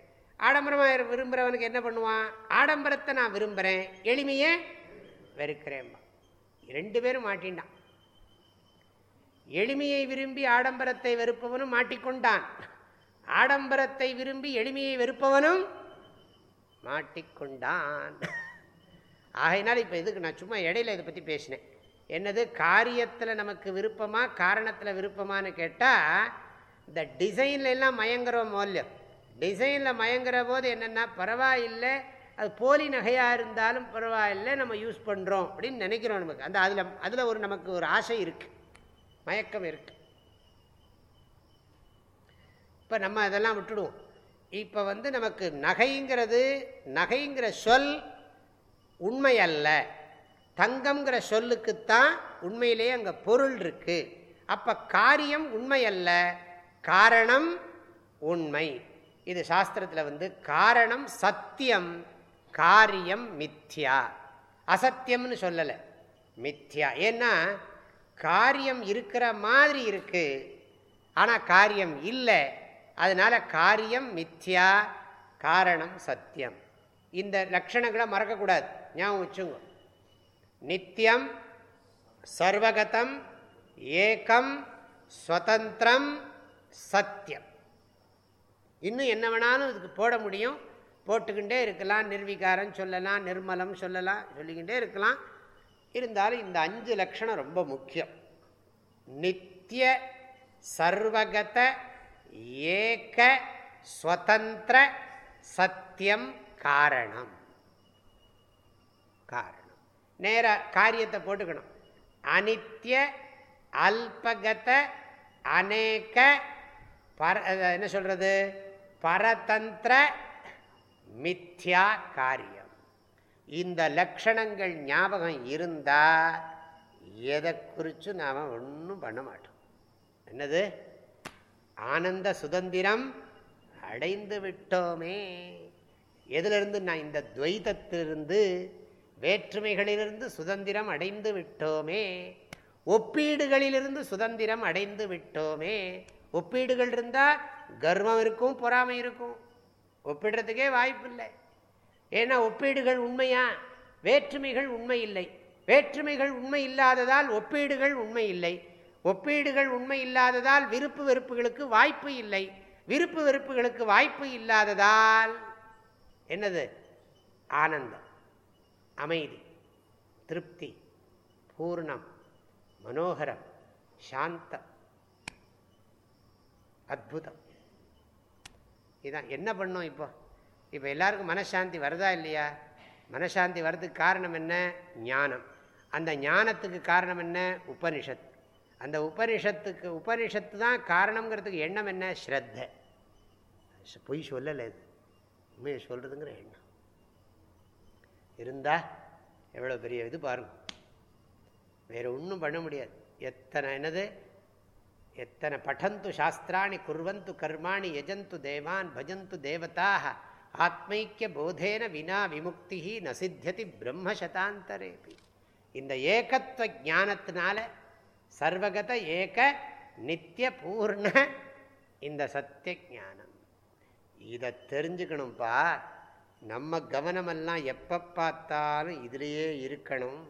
S1: ஆடம்பரமாக விரும்புகிறவனுக்கு என்ன பண்ணுவான்? ஆடம்பரத்தை நான் விரும்புகிறேன் எளிமையை வெறுக்கிறேன்பா ரெண்டு பேரும் மாட்டின்டான் எளிமையை விரும்பி ஆடம்பரத்தை வெறுப்பவனும் மாட்டிக்கொண்டான். ஆடம்பரத்தை விரும்பி எளிமையை வெறுப்பவனும் மாட்டிக்கொண்டான். ஆகையினால் இப்போ இதுக்கு நான் சும்மா இடையில இதை பற்றி பேசினேன். என்னது? காரியத்தில் நமக்கு விருப்பமா காரணத்தில் விருப்பமானு கேட்டால் இந்த டிசைனில் எல்லாம் மயங்குறோம் மூல்யம் டிசைனில் மயங்குற போது என்னென்னா பரவாயில்லை அது போலி நகையாக இருந்தாலும் பரவாயில்ல நம்ம யூஸ் பண்ணுறோம் அப்படின்னு நினைக்கிறோம் நமக்கு. அந்த அதில் அதில் ஒரு நமக்கு ஒரு ஆசை இருக்குது மயக்கம் இருக்குது இப்போ நம்ம அதெல்லாம் விட்டுடுவோம். இப்போ வந்து நமக்கு நகைங்கிறது நகைங்கிற சொல் உண்மை அல்ல தங்கம்ங்கிற சொல்லுக்குத்தான் உண்மையிலேயே அங்கே பொருள் இருக்குது அப்போ காரியம் உண்மை அல்ல காரணம் உண்மை. இது சாஸ்திரத்தில் வந்து காரணம் சத்தியம் காரியம் மித்யா. அசத்தியம்னு சொல்லலை. மித்யா. ஏன்னா காரியம் இருக்கிற மாதிரி இருக்குது ஆனால் காரியம் இல்லை. அதனால் காரியம் மித்யா காரணம் சத்தியம். இந்த லட்சணங்களை மறக்கக்கூடாது. ஞாபகம் வச்சுங்க நித்தியம் சர்வகதம் ஏகம் ஸ்வதந்திரம் சத்தியம். இன்னும் என்ன வேணாலும் இதுக்கு போட முடியும். போட்டுக்கிட்டே இருக்கலாம். நிர்வீகாரம் சொல்லலாம் நிர்மலம் சொல்லலாம் சொல்லிக்கிட்டே இருக்கலாம். இருந்தாலும் இந்த அஞ்சு லட்சணம் ரொம்ப முக்கியம். நித்திய சர்வகத ஏக ஸ்வதந்திர சத்தியம் காரணம். காரணம். நேர காரியத்தை போட்டுக்கணும். அனித்ய அல்பகத அநேக பர என்ன சொல்றது? பரதந்திர மித்யா காரியம். இந்த லட்சணங்கள் ஞாபகம் இருந்தால் எதை குறித்து நாம் ஒன்றும் பண்ண மாட்டோம். என்னது? ஆனந்த சுதந்திரம் அடைந்து விட்டோமே. எதிலிருந்து நான் இந்த துவைதத்திலிருந்து வேற்றுமைகளிலிருந்து சுதந்திரம் அடைந்து விட்டோமே. ஒப்பீடுகளிலிருந்து சுதந்திரம் அடைந்து விட்டோமே. ஒப்பீடுகள் இருந்தால் கர்வம் இருக்கும் பொறாமை இருக்கும். ஒப்பிடுறதுக்கே வாய்ப்பு இல்லை ஏன்னா ஒப்பீடுகள் உண்மையா? வேற்றுமைகள் உண்மை இல்லை. வேற்றுமைகள் உண்மை இல்லாததால் ஒப்பீடுகள் உண்மை இல்லை. ஒப்பீடுகள் உண்மை இல்லாததால் விருப்பு வெறுப்புகளுக்கு வாய்ப்பு இல்லை. விருப்பு வெறுப்புகளுக்கு வாய்ப்பு இல்லாததால் என்னது? ஆனந்தம் அமைதி திருப்தி பூர்ணம் மனோகரம் சாந்தம் அற்புதம் இதுதான் என்ன பண்ணோம் இப்போ? இப்போ எல்லாருக்கும் மனசாந்தி வருதா இல்லையா? மனசாந்தி வர்றதுக்கு காரணம் என்ன? ஞானம். அந்த ஞானத்துக்கு காரணம் என்ன? உபனிஷத். அந்த உபனிஷத்துக்கு உபனிஷத்து தான் காரணங்கிறதுக்கு எண்ணம் என்ன? ஸ்ரத்த. பொய் சொல்லலை இது உண்மையை சொல்கிறதுங்கிற எண்ணம். இருந்தால் எவ்வளோ பெரிய இது பாருங்க. வேறு ஒன்றும் பண்ண முடியாது. எத்தனை என்னது? எத்தனை படந்து சாஸ்திராணி குர்வந்து கர்மாணி யஜந்து தேவான் பஜந்து தேவதாக ஆத்மைக்கிய போதேன வினா விமுக்தி நசித்தியதி பிரம்மசதாந்தரேபி இந்த ஏகத்துவ ஜானத்தினால சர்வகத ஏக நித்திய பூர்ண இந்த சத்திய ஜானம் இதை தெரிஞ்சுக்கணும்ப்பா நம்ம கவனமெல்லாம் எப்போ பார்த்தாலும் இதிலேயே இருக்கணும்.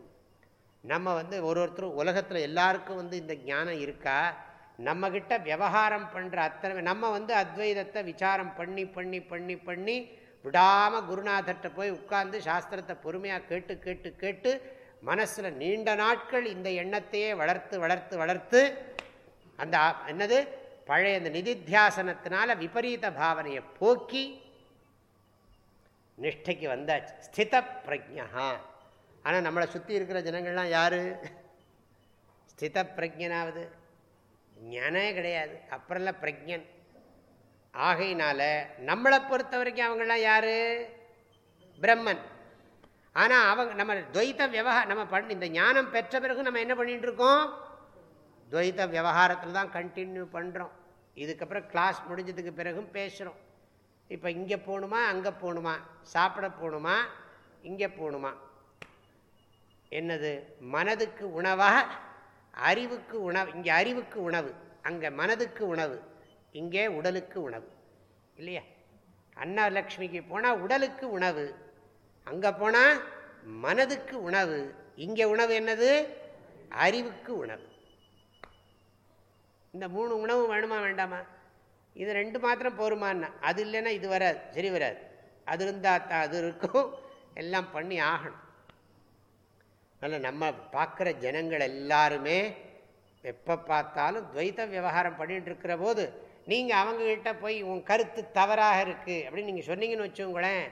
S1: நம்ம வந்து ஒரு ஒருத்தரும் உலகத்தில் எல்லாருக்கும் வந்து இந்த ஞானம் இருக்கா? நம்மக்கிட்ட விவகாரம் பண்ணுற அத்தனை நம்ம வந்து அத்வைதத்தை விசாரம் பண்ணி பண்ணி பண்ணி பண்ணி விடாமல் குருநாதர்கிட்ட போய் உட்கார்ந்து சாஸ்திரத்தை பொறுமையாக கேட்டு கேட்டு கேட்டு மனசில் நீண்ட நாட்கள் இந்த எண்ணத்தையே வளர்த்து வளர்த்து வளர்த்து அந்த என்னது? பழைய அந்த நிதித்தியாசனத்தினால விபரீத பாவனையை போக்கி நிஷ்டைக்கு வந்தாச்சு. ஸ்தித பிரஜா ஆனால் நம்மளை சுற்றி இருக்கிற ஜனங்கள்லாம் யார்? ஸ்தித பிரஜனாவது ஞானே கிடையாது. அப்புறம்லாம் பிரஜன் ஆகையினால நம்மளை பொறுத்த வரைக்கும் அவங்களாம் யார்? பிரம்மன். ஆனால் அவங்க நம்ம துவைத்த விவகார நம்ம பண் இந்த ஞானம் பெற்ற பிறகு நம்ம என்ன பண்ணிகிட்டு இருக்கோம்? துவைத்த விவகாரத்தில் தான் கண்டினியூ பண்ணுறோம் இதுக்கப்புறம் கிளாஸ் முடிஞ்சதுக்கு பிறகும் பேசுகிறோம் இப்போ இங்கே போகணுமா அங்கே போகணுமா சாப்பிட போகணுமா இங்கே போகணுமா என்னது? மனதுக்கு உணவாக அறிவுக்கு உணவு இங்கே அறிவுக்கு உணவு அங்கே மனதுக்கு உணவு இங்கே உடலுக்கு உணவு. இல்லையா? அன்னலக்ஷ்மிக்கு போனால் உடலுக்கு உணவு அங்கே போனால் மனதுக்கு உணவு. இங்கே உணவு என்னது? அறிவுக்கு உணவு. இந்த மூணு உணவு வேணுமா வேண்டாமா? இது ரெண்டு மாத்திரம் போருமான்னா. அது இல்லைன்னா இது வராது சரி வராது. அது இருந்தால் தான் அது இருக்கும். எல்லாம் பண்ணி ஆகணும். அதனால் நம்ம பார்க்குற ஜனங்கள் எல்லாருமே எப்போ பார்த்தாலும் துவைத்த விவகாரம் பண்ணிகிட்டு இருக்கிற போது நீங்கள் அவங்கக்கிட்ட போய் உன் கருத்து தவறாக இருக்குது அப்படின்னு நீங்கள் சொன்னீங்கன்னு வச்சுங்களேன்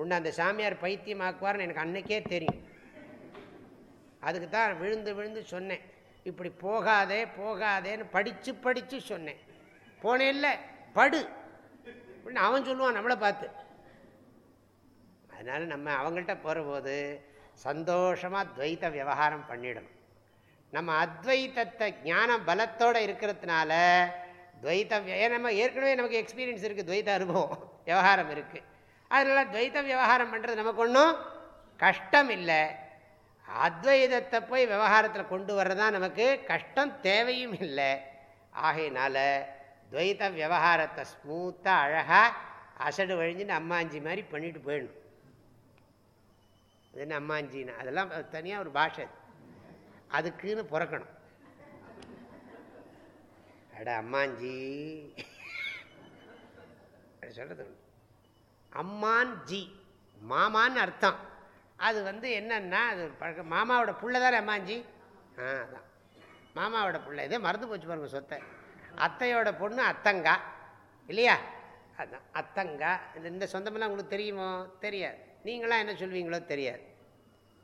S1: உன்னை அந்த சாமியார் பைத்தியமாக்குவார்னு எனக்கு அன்னைக்கே தெரியும். அதுக்கு தான் விழுந்து விழுந்து சொன்னேன். இப்படி போகாதே போகாதேன்னு படித்து படித்து சொன்னேன். போனே இல்லை படு. அப்படின்னு அவன் சொல்லுவான் நம்மளை பார்த்து. அதனால் நம்ம அவங்கள்ட்ட போகிறபோது சந்தோஷமாக துவைத்த விவகாரம் பண்ணிடணும். நம்ம அத்வைத்தத்தை ஞானம் பலத்தோடு இருக்கிறதுனால துவைத்த நம்ம ஏற்கனவே நமக்கு எக்ஸ்பீரியன்ஸ் இருக்குது துவைத்த அனுபவம் விவகாரம் இருக்குது அதனால் துவைத்த விவகாரம் பண்ணுறது நமக்கு ஒன்றும் கஷ்டம் இல்லை அத்வைதத்தை போய் விவகாரத்தில் கொண்டு வர்றதான் நமக்கு கஷ்டம் தேவையும் இல்லை. ஆகையினால துவைத்த விவகாரத்தை ஸ்மூத்தாக அழகாக அசடு வழிஞ்சுன்னு அம்மாஞ்சி மாதிரி பண்ணிட்டு போயிடணும். அது என்ன அம்மாஞ்சின்னு அதெல்லாம் தனியாக ஒரு பாஷை அதுக்குன்னு பிறக்கணும். அட அம்மாஞ்சி. சொல்கிறது அம்மான் ஜி. மாமான்னு அர்த்தம். அது வந்து என்னன்னா அது மாமாவோட புள்ள தானே அம்மாஞ்சி ஆ அதான். மாமாவோட பிள்ளை. இதே மறந்து போச்சு பாருங்க சொத்தை. அத்தையோட பொண்ணு அத்தங்கா. இல்லையா? அதுதான் அத்தங்கா. இந்த இந்த சொந்தமெல்லாம் உங்களுக்கு தெரியுமோ? தெரியாது. நீங்களாம் என்ன சொல்வீங்களோ தெரியாது.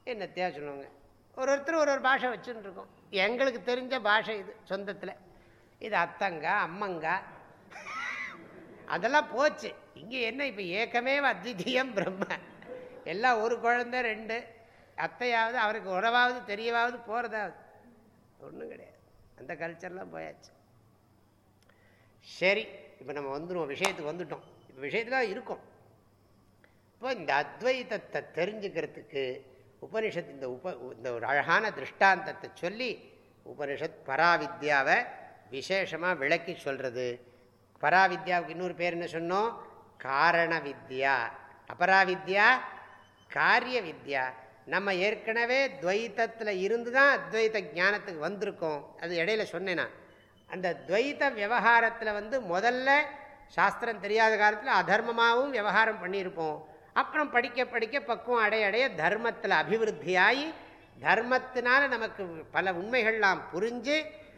S1: என்னத்தையா சொல்லுவாங்க. ஒரு ஒருத்தர் ஒரு ஒரு பாஷை வச்சுன்னு இருக்கோம் எங்களுக்கு தெரிஞ்ச பாஷை இது சொந்தத்தில். இது அத்தங்கா அம்மங்கா அதெல்லாம் போச்சு. இங்கே என்ன இப்போ ஏக்கமே அத்விதீயம் பிரம்ம. எல்லாம் ஒரு குழந்தை ரெண்டு. அத்தையாவது அவருக்கு உறவாவது தெரியவாவது போகிறதாவது ஒன்றும் கிடையாது. அந்த கல்ச்சர்லாம் போயாச்சு. சரி இப்போ நம்ம வந்துடுவோம் விஷயத்துக்கு வந்துட்டோம். இப்போ விஷயத்தில் இருக்கும். இப்போ இந்த அத்வைத்தத்தை தெரிஞ்சுக்கிறதுக்கு உபனிஷத் இந்த உப இந்த ஒரு அழகான திருஷ்டாந்தத்தை சொல்லி உபனிஷத் பராவித்யாவை விசேஷமாக விளக்கி சொல்கிறது பராவித்யாவுக்கு இன்னொரு பேர் என்ன சொன்னோம்? காரண வித்யா அபராவித்யா காரிய வித்யா நம்ம ஏற்கனவே துவைத்தத்தில் இருந்து தான் அத்வைத ஞானத்துக்கு வந்திருக்கோம். அது இடையில சொன்னேன்னா அந்த துவைத்த விவகாரத்தில் வந்து முதல்ல சாஸ்திரம் தெரியாத காலத்தில் அதர்மமாகவும் விவகாரம் பண்ணியிருப்போம். அப்புறம் படிக்க படிக்க பக்குவம் அடைய அடைய தர்மத்தில் அபிவிருத்தியாகி தர்மத்தினால நமக்கு பல உண்மைகள்லாம் புரிஞ்சு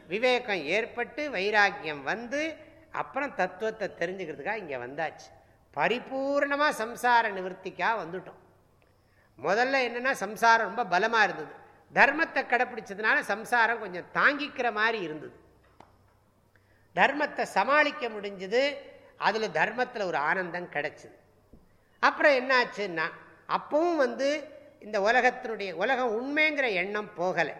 S1: விவேகம் ஏற்பட்டு வைராக்கியம் வந்து அப்புறம் தத்துவத்தை தெரிஞ்சுக்கிறதுக்காக இங்கே வந்தாச்சு. பரிபூர்ணமாக சம்சார நிவர்த்திக்காக வந்துட்டோம். முதல்ல என்னென்னா சம்சாரம் ரொம்ப பலமாக இருந்தது. தர்மத்தை கடைப்பிடிச்சதுனால சம்சாரம் கொஞ்சம் தாங்கிக்கிற மாதிரி இருந்தது. தர்மத்தை சமாளிக்க முடிஞ்சது. அதில் தர்மத்தில் ஒரு ஆனந்தம் கிடைச்சிது. அப்புறம் என்னாச்சுன்னா அப்பவும் வந்து இந்த உலகத்தினுடைய உலகம் உண்மைங்கிற எண்ணம் போகலை.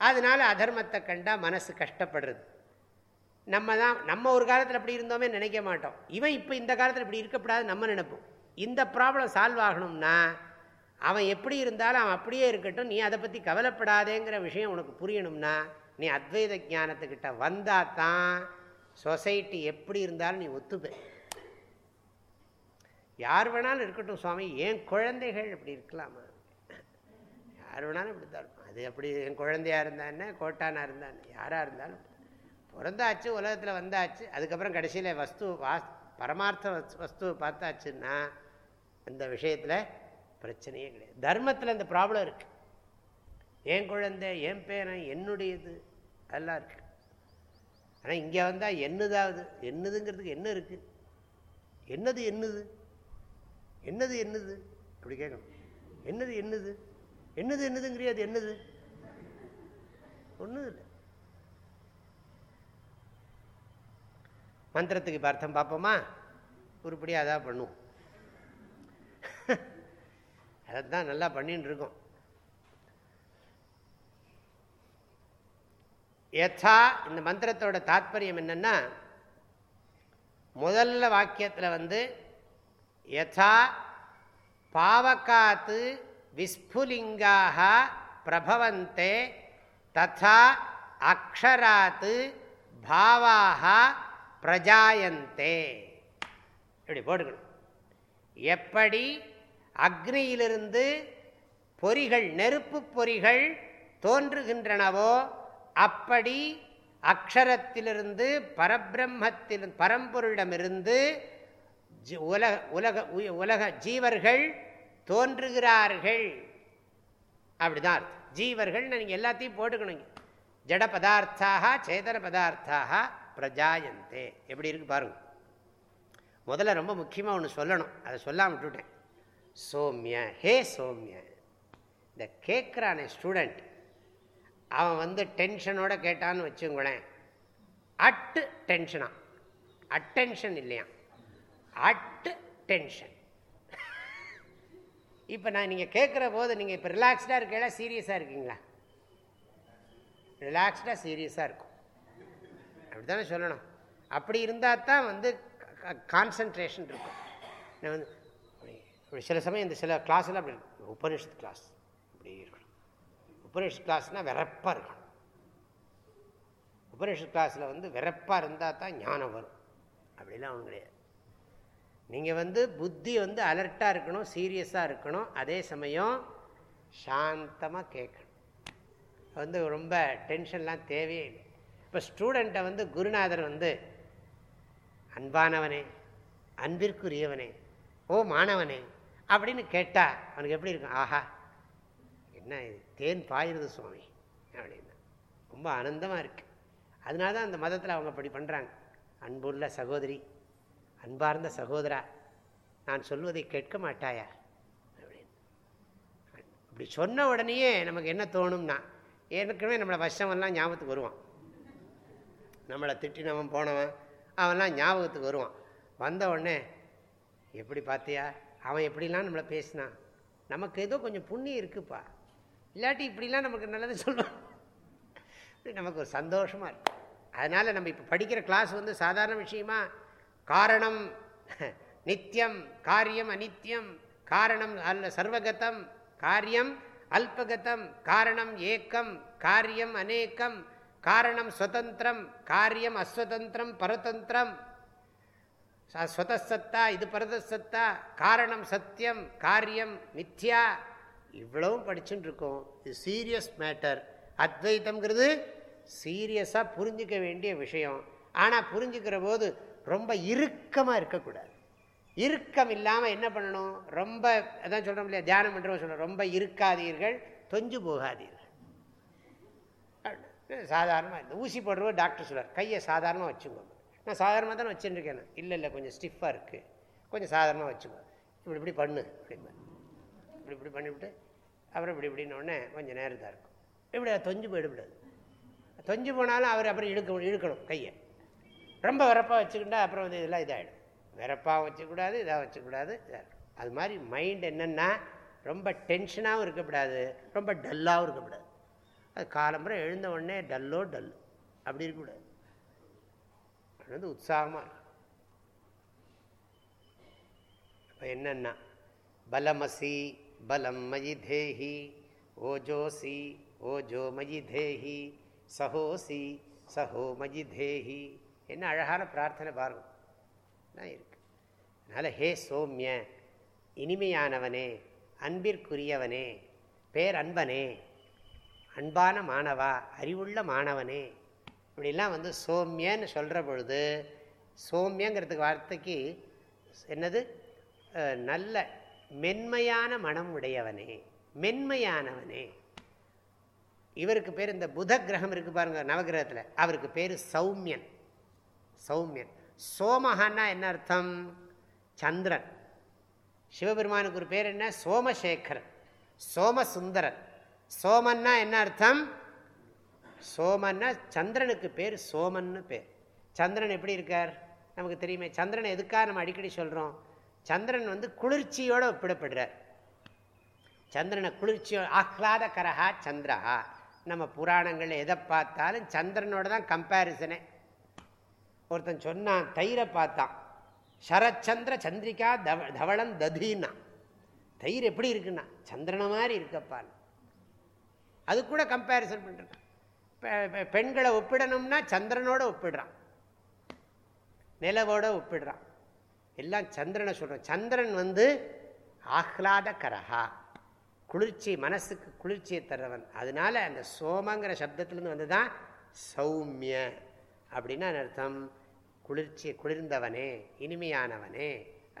S1: அதனால் அதர்மத்தை கண்டால் மனசு கஷ்டப்படுறது. நம்ம தான் நம்ம ஒரு காலத்தில் அப்படி இருந்தோமே நினைக்க மாட்டோம். இவன் இப்போ இந்த காலத்தில் இப்படி இருக்கக்கூடாது நம்ம நினைப்போம். இந்த ப்ராப்ளம் சால்வ் ஆகணும்னா அவன் எப்படி இருந்தாலும் அவன் அப்படியே இருக்கட்டும். நீ அதை பற்றி கவலைப்படாதேங்கிற விஷயம் உனக்கு புரியணும்னா நீ அத்வைத ஜானத்துக்கிட்ட வந்தால் தான் சொசைட்டி எப்படி இருந்தாலும் நீ ஒத்துப்ப. யார் வேணாலும் இருக்கட்டும் சுவாமி என் குழந்தைகள் இப்படி இருக்கலாமா? யார் வேணாலும் இப்படி தான் அது அப்படி என் குழந்தையாக இருந்தானே கோட்டானா இருந்தானே யாராக இருந்தாலும் பிறந்தாச்சு உலகத்தில் வந்தாச்சு அதுக்கப்புறம் கடைசியில் வஸ்து வாஸ் பரமார்த்த வஸ்துவை பார்த்தாச்சுன்னா அந்த விஷயத்தில் பிரச்சனையே கிடையாது. தர்மத்தில் அந்த ப்ராப்ளம் இருக்குது என் குழந்தை என் பேரன் என்னுடையது அதெல்லாம் இருக்குது ஆனால் இங்கே வந்தால் என்னதாவது என்னதுங்கிறதுக்கு என்ன இருக்குது என்னது என்னது? என்னது என்னது? அப்படி கேட்கணும் என்னது என்னது? என்னது என்னதுங்கிறிய அது என்னது? ஒன்றும் இல்லை மந்திரத்துக்கு இப்போ அர்த்தம் பார்ப்போமா? உருப்படியாக அதான் பண்ணுவோம். அதைத்தான் நல்லா பண்ணின்னு இருக்கோம் யதா இந்த மந்திரத்தோட தாத்பரியம் என்னென்னா முதல்ல வாக்கியத்தில் வந்து யதா பாவக்காத்து விஸ்புலிங்காக பிரபவந்தே ததா அக்ஷராத்து பாவாக பிரஜாயந்தே. இப்படி போட்டுக்கணும். எப்படி? அக்னியிலிருந்து பொறிகள் நெருப்பு பொறிகள் தோன்றுகின்றனவோ அப்படி அக்ஷரத்திலிருந்து பரபிரம்மத்தில் பரம்பொருளிடமிருந்து உலக உலக உலக ஜீவர்கள் தோன்றுகிறார்கள். அப்படிதான் அர்த்தம். ஜீவர்கள் நீங்கள் எல்லாத்தையும் போட்டுக்கணுங்க. ஜட பதார்த்தாக சேதன பதார்த்தாக பிரஜாயந்தே. எப்படி இருக்கு பாருங்க. முதல்ல ரொம்ப முக்கியமாக ஒன்று சொல்லணும். அதை சொல்லாமல் விட்டுவிட்டேன் சோமிய. ஹே சோமிய. இந்த கேட்குறானே ஸ்டூடெண்ட் அவன் வந்து டென்ஷனோட கேட்டான்னு வச்சுங்களேன். அட்டு டென்ஷனா அட்டென்ஷன் இல்லையா? அட்டு டென்ஷன் இப்போ நான் நீங்கள் கேட்குற போது நீங்கள் இப்போ ரிலாக்ஸ்டாக இருக்கீங்களா சீரியஸாக இருக்கீங்களா? ரிலாக்ஸ்டாக சீரியஸாக இருக்கும். அப்படி தானே சொல்லணும். அப்படி இருந்தால் தான் வந்து கான்சன்ட்ரேஷன் இருக்கும். நான் வந்து இப்படி சில சமயம் இந்த சில கிளாஸில் அப்படி உபனிஷத் கிளாஸ் இப்படி இருக்கணும் உபனிஷத் கிளாஸ்னால் வெறப்பாக இருக்கணும். உபனிஷத் கிளாஸில் வந்து வெறப்பாக இருந்தால் தான் ஞானம் வரும். அப்படிலாம் அவங்க கிடையாது. நீங்கள் வந்து புத்தி வந்து அலர்ட்டாக இருக்கணும் சீரியஸாக இருக்கணும். அதே சமயம் சாந்தமாக கேட்கணும். வந்து ரொம்ப டென்ஷன்லாம் தேவையே இல்லை. இப்போ ஸ்டூடெண்ட்டை வந்து குருநாதர் வந்து அன்பானவனே அன்பிற்குரியவனே ஓ மாணவனே அப்படின்னு கேட்டால் அவனுக்கு எப்படி இருக்கும்? ஆஹா என்ன இது? தேன் பாயிருது சுவாமி அப்படின்னா. ரொம்ப ஆனந்தமாக இருக்குது அதனால தான் அந்த மதத்தில் அவங்க அப்படி பண்ணுறாங்க அன்புள்ள சகோதரி அன்பார்ந்த சகோதரா நான் சொல்வதை கேட்க மாட்டாயா? அப்படின்னு. அப்படி சொன்ன உடனேயே நமக்கு என்ன தோணும்னா ஏற்கனவே நம்மளை வசமெல்லாம் ஞாபகத்துக்கு வருவான். நம்மளை திட்டினவன் போனவன் அவன்லாம் ஞாபகத்துக்கு வருவான். வந்த உடனே எப்படி பார்த்தியா அவன் எப்படிலாம் நம்மளை பேசினான்? நமக்கு ஏதோ கொஞ்சம் புண்ணியம் இருக்குப்பா. இல்லாட்டி இப்படிலாம் நமக்கு நல்லது சொல்லுவான். நமக்கு ஒரு சந்தோஷமாக இருக்கு. அதனால் நம்ம இப்போ படிக்கிற கிளாஸ் வந்து சாதாரண விஷயமா காரணம் நித்தியம் காரியம் அநித்தியம் காரணம் அல்ல சர்வகதம் காரியம் அல்பகதம் காரணம் ஏக்கம் காரியம் அநேக்கம் காரணம் சுதந்திரம் காரியம் அஸ்வதந்திரம் பரதந்திரம். ஸ்வதசத்தா இது பரதசத்தா காரணம் சத்தியம் காரியம் மித்யா. இவ்வளவும் படிச்சுட்டு இருக்கோம். இது சீரியஸ் மேட்டர் அத்வைத்தம்ங்கிறது சீரியஸாக புரிஞ்சிக்க வேண்டிய விஷயம். ஆனால் புரிஞ்சுக்கிற போது ரொம்ப இறுக்கமாக இருக்கக்கூடாது. இறுக்கம் இல்லாமல் என்ன பண்ணணும்? ரொம்ப அதான் சொல்கிறோம் இல்லையா? தியானம் பண்ணுறோம் சொல்கிறோம் ரொம்ப இருக்காதீர்கள் தொஞ்சு போகாதீர்கள். சாதாரணமாக இந்த ஊசி போடுறவோ டாக்டர் சொல்கிறார் கையை சாதாரணமாக வச்சுக்கோங்க நான் சாதாரணமாக தானே வச்சுருக்கேன் இல்லை இல்லை கொஞ்சம் ஸ்டிஃபாக இருக்குது கொஞ்சம் சாதாரணமாக வச்சுக்கோ. இப்படி இப்படி பண்ணு அப்படிம்பா இப்படி இப்படி பண்ணிவிட்டு அப்புறம் இப்படி இப்படின்னோடனே கொஞ்சம் நேரம் தான் இருக்கும். இப்படி தொஞ்சு போயிடக்கூடாது தொஞ்சு போனாலும் அவர் அப்புறம் இழுக்க இழுக்கணும் கையை. ரொம்ப விறப்பாக வச்சுக்கிட்டா அப்புறம் வந்து இதெல்லாம் இதாகிடும் விறப்பாகவும் வச்சுக்கூடாது இதாக வச்சுக்கூடாது இதாக அது மாதிரி மைண்ட் என்னென்னா ரொம்ப டென்ஷனாகவும் இருக்கக்கூடாது ரொம்ப டல்லாகவும் இருக்கக்கூடாது அது காலம்புரை எழுந்த உடனே டல்லோ டல் அப்படி இருக்கக்கூடாது. அது வந்து உற்சாகமாக இருக்கும். இப்போ என்னென்னா பலமசி பலம் மயி தேஹி ஓஜோசி ஓஜோ மயி தேஹி சஹோசி சஹோ மயி தேஹி. என்ன அழகான பிரார்த்தனை பாருங்க. இருக்கு. அதனால் ஹே சோம்ய இனிமையானவனே அன்பிற்குரியவனே பேர் அன்பனே அன்பான மாணவா அறிவுள்ள மாணவனே. இப்படிலாம் வந்து சோம்யன்னு சொல்கிற பொழுது சோம்யங்கிறதுக்கு வார்த்தைக்கு என்னது? நல்ல மென்மையான மனம் உடையவனே மென்மையானவனே. இவருக்கு பேர் இந்த புத கிரகம் இருக்குது பாருங்கள் நவகிரகத்தில். அவருக்கு பேர் சௌமியன். சௌமியன். சோமஹான்னா என்ன அர்த்தம்? சந்திரன். சிவபெருமானுக்கு ஒரு பேர் என்ன? சோமசேகரன். சோமசுந்தரன். சோமன்னா என்ன அர்த்தம்? சோமன்னா சந்திரனுக்கு பேர் சோமன்னு பேர். சந்திரன் எப்படி இருக்கார்? நமக்கு தெரியுமே. சந்திரன் எதுக்காக நம்ம அடிக்கடி சொல்கிறோம் சந்திரன் வந்து குளிர்ச்சியோடு ஒப்பிடப்படுறார். சந்திரனை குளிர்ச்சியோ ஆஹ்லாத கரஹா சந்திரஹா. நம்ம புராணங்களில் எதை பார்த்தாலும் சந்திரனோட தான் கம்பேரிசனே ஒருத்தன் சொன்னான் தயிரை பார்த்தான். சரச்சந்திர சந்திரிகா தவ தவளம் ததின்னா தயிர் எப்படி இருக்குன்னா சந்திரன மாதிரி இருக்கப்பான்னு அது கூட கம்பேரிசன் பண்ணுறான் பெண்களை ஒப்பிடணும்னா சந்திரனோட ஒப்பிடுறான். நிலவோட ஒப்பிடுறான். எல்லாம் சந்திரனை சொல்கிறோம் சந்திரன் வந்து ஆஹ்லாத கரஹா குளிர்ச்சி மனசுக்கு குளிர்ச்சியை தர்றவன். அதனால அந்த சோமங்கிற சப்தத்திலேருந்து வந்து தான் சௌமிய அப்படின்னா அர்த்தம்? குளிர்ச்சி குளிர்ந்தவனே இனிமையானவனே.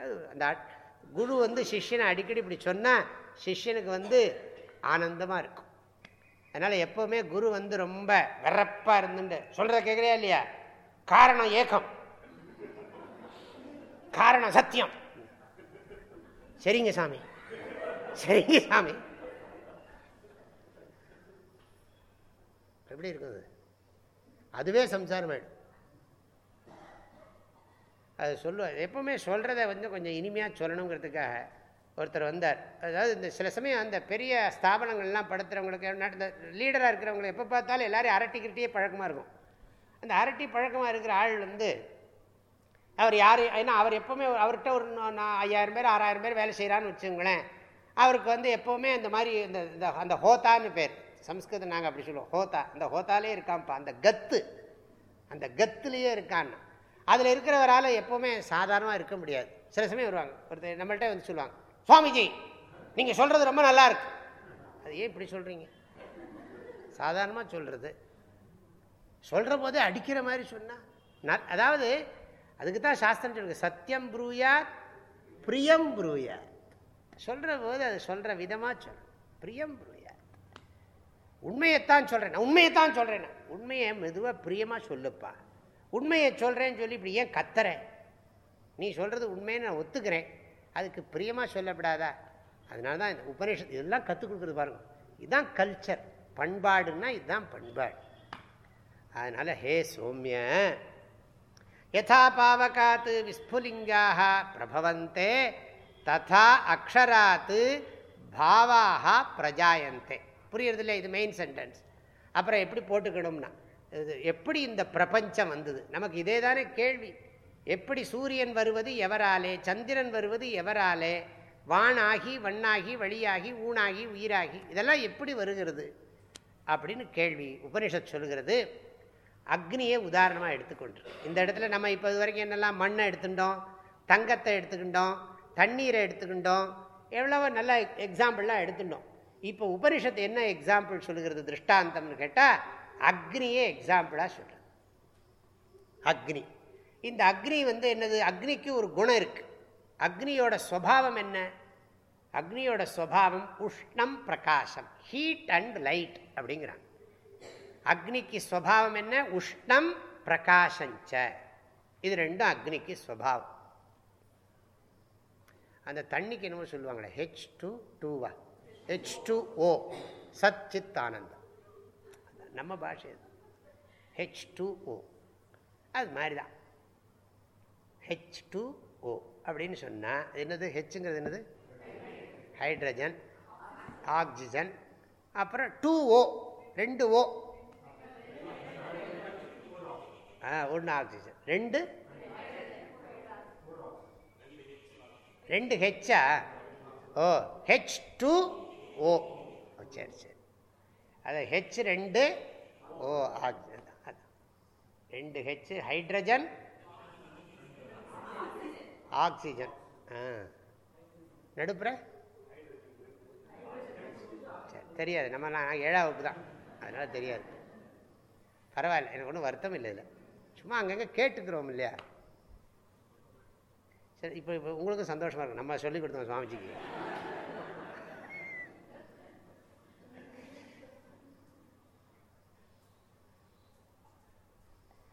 S1: அது அந்த குரு வந்து சிஷ்யனை அடிக்கடி இப்படி சொன்னால் சிஷ்யனுக்கு வந்து ஆனந்தமாக இருக்கும். அதனால் எப்போவுமே குரு வந்து ரொம்ப வெறப்பாக இருந்துட்டு சொல்கிறத கேட்குறியா இல்லையா? காரணம் ஏக்கம். காரணம் சத்தியம். சரிங்க சாமி. சரிங்க சாமி. எப்படி இருக்குது? அதுவே சம்சாரம் ஆயிடும். அது சொல்லுவார் எப்பவுமே சொல்கிறத வந்து கொஞ்சம் இனிமையாக சொல்லணுங்கிறதுக்காக ஒருத்தர் வந்தார். அதாவது இந்த சில சமயம் அந்த பெரிய ஸ்தாபனங்கள்லாம் படுத்துகிறவங்களுக்கு இந்த லீடராக இருக்கிறவங்களுக்கு எப்போ பார்த்தாலும் எல்லோரும் அரட்டிக்கிட்டே பழக்கமாக இருக்கும். அந்த அரட்டி பழக்கமாக இருக்கிற ஆள் வந்து அவர் யார் ஏன்னா அவர் எப்போவுமே அவர்கிட்ட ஒரு நான் ஐயாயிரம் பேர் ஆறாயிரம் பேர் வேலை செய்கிறான்னு வச்சுங்களேன் அவருக்கு வந்து எப்போவுமே இந்த மாதிரி இந்த அந்த ஹோத்தான்னு பேர் சம்ஸ்கிருதம் நாங்கள் அப்படி சொல்லுவோம். ஹோத்தா அந்த ஹோத்தாலே இருக்கான்ப்பா அந்த கத்து அந்த கத்துலேயே இருக்கான்னு. அதில் இருக்கிறவரால் எப்போவுமே சாதாரணமாக இருக்க முடியாது. சில சமயம் வருவாங்க ஒருத்தர் நம்மள்கிட்ட வந்து சொல்லுவாங்க. சுவாமிஜி நீங்கள் சொல்கிறது ரொம்ப நல்லா இருக்கு. அது ஏன் இப்படி சொல்கிறீங்க சாதாரணமாக சொல்கிறது சொல்கிற போது அடிக்கிற மாதிரி சொன்னால் அதாவது அதுக்கு தான் சாஸ்திரம் சொல்லுங்க சத்தியம் புரூயார் பிரியம் புரூயார். சொல்கிற போது அது சொல்கிற விதமாக சொல் பிரியம் புரூயார். உண்மையைத்தான் சொல்கிறேன் உண்மையைத்தான் சொல்கிறேன் உண்மையை மெதுவாக பிரியமாக சொல்லுப்பா. உண்மையை சொல்கிறேன்னு சொல்லி இப்படி ஏன் கத்துறேன் நீ சொல்கிறது உண்மையை நான் ஒத்துக்கிறேன். அதுக்கு பிரியமாக சொல்லப்படாதா? அதனால தான் இந்த உபநிஷத்து இதெல்லாம் கற்றுக் கொடுக்குறது பாருங்கள் இதுதான் கல்ச்சர் பண்பாடுன்னா இதுதான் பண்பாடு. அதனால் ஹே சோமிய யதா பாவகாத்து விஸ்புலிங்காக பிரபவந்தே ததா அக்ஷராத்து பாவாக பிரஜாயந்தே. புரியுறதில்ல? இது மெயின் சென்டென்ஸ் அப்புறம் எப்படி போட்டுக்கணும்னா இது எப்படி இந்த பிரபஞ்சம் வந்தது? நமக்கு இதே தானே கேள்வி. எப்படி சூரியன் வருவது எவராலே சந்திரன் வருவது எவராலே வானாகி வண்ணாகி வழியாகி ஊனாகி உயிராகி இதெல்லாம் எப்படி வருகிறது? அப்படின்னு கேள்வி உபனிஷத் சொல்கிறது அக்னியை உதாரணமாக எடுத்துக்கொண்டு. இந்த இடத்துல நம்ம இப்போ இது வரைக்கும் என்னெல்லாம் மண்ணை எடுத்துட்டோம் தங்கத்தை எடுத்துக்கிட்டோம் தண்ணீரை எடுத்துக்கிட்டோம் எவ்வளவோ நல்ல எக்ஸாம்பிள்லாம் எடுத்துட்டோம். இப்போ உபனிஷத்து என்ன எக்ஸாம்பிள் சொல்லுகிறது திருஷ்டாந்தம்னு கேட்டால் அக்னியே எக்ஸாம்பிளாக சொல்கிறது அக்னி. இந்த அக்னி வந்து என்னது? அக்னிக்கு ஒரு குணம் இருக்குது அக்னியோட ஸ்வபாவம் என்ன? அக்னியோட ஸ்வபாவம் உஷ்ணம் பிரகாசம் ஹீட் அண்ட் லைட் அப்படிங்கிறாங்க. அக்னிக்கு ஸ்வபாவம் என்ன? உஷ்ணம் பிரகாசஞ்ச இது ரெண்டும் அக்னிக்கு ஸ்வபாவம் அந்த தண்ணிக்கு என்னமோ சொல்லுவாங்களே ஹெச் டூ டூவா ஹெச் டூ ஓ சச்சித் ஆனந்தம் நம்ம பாஷை ஹெச் டூ ஓ அது மாதிரி தான் ஹெச் டூ ஓ அப்படின்னு சொன்னால் என்னது? ஹெச்சுங்கிறது என்னது? ஹைட்ரஜன் ஆக்சிஜன் அப்புறம் டூ ஓ ரெண்டு ஓ ஆ ஒன்று ஆக்சிஜன் ரெண்டு? ரெண்டு ஹெச்சா ஓ ஹெச் டூ ஓ சரி சரி. அது ஹெச் ரெண்டு ஓ ஆக்சிஜன் ரெண்டு ஹெச் ஹைட்ரஜன் ஆக்சிஜன். ஆ. நடுப்புற? தெரியாது. நம்ம நான் ஏழாம் வகுப்பு தான். அதனால் தெரியாது. பரவாயில்ல எனக்கு ஒன்றும் வருத்தம் இல்லை இல்லை சும்மா அங்கங்கே கேட்டுக்கிறோம் இல்லையா? சரி இப்போ இப்போ உங்களுக்கும் சந்தோஷமாக இருக்கும். நம்ம சொல்லிக் கொடுத்தோம் சுவாமிஜிக்கு.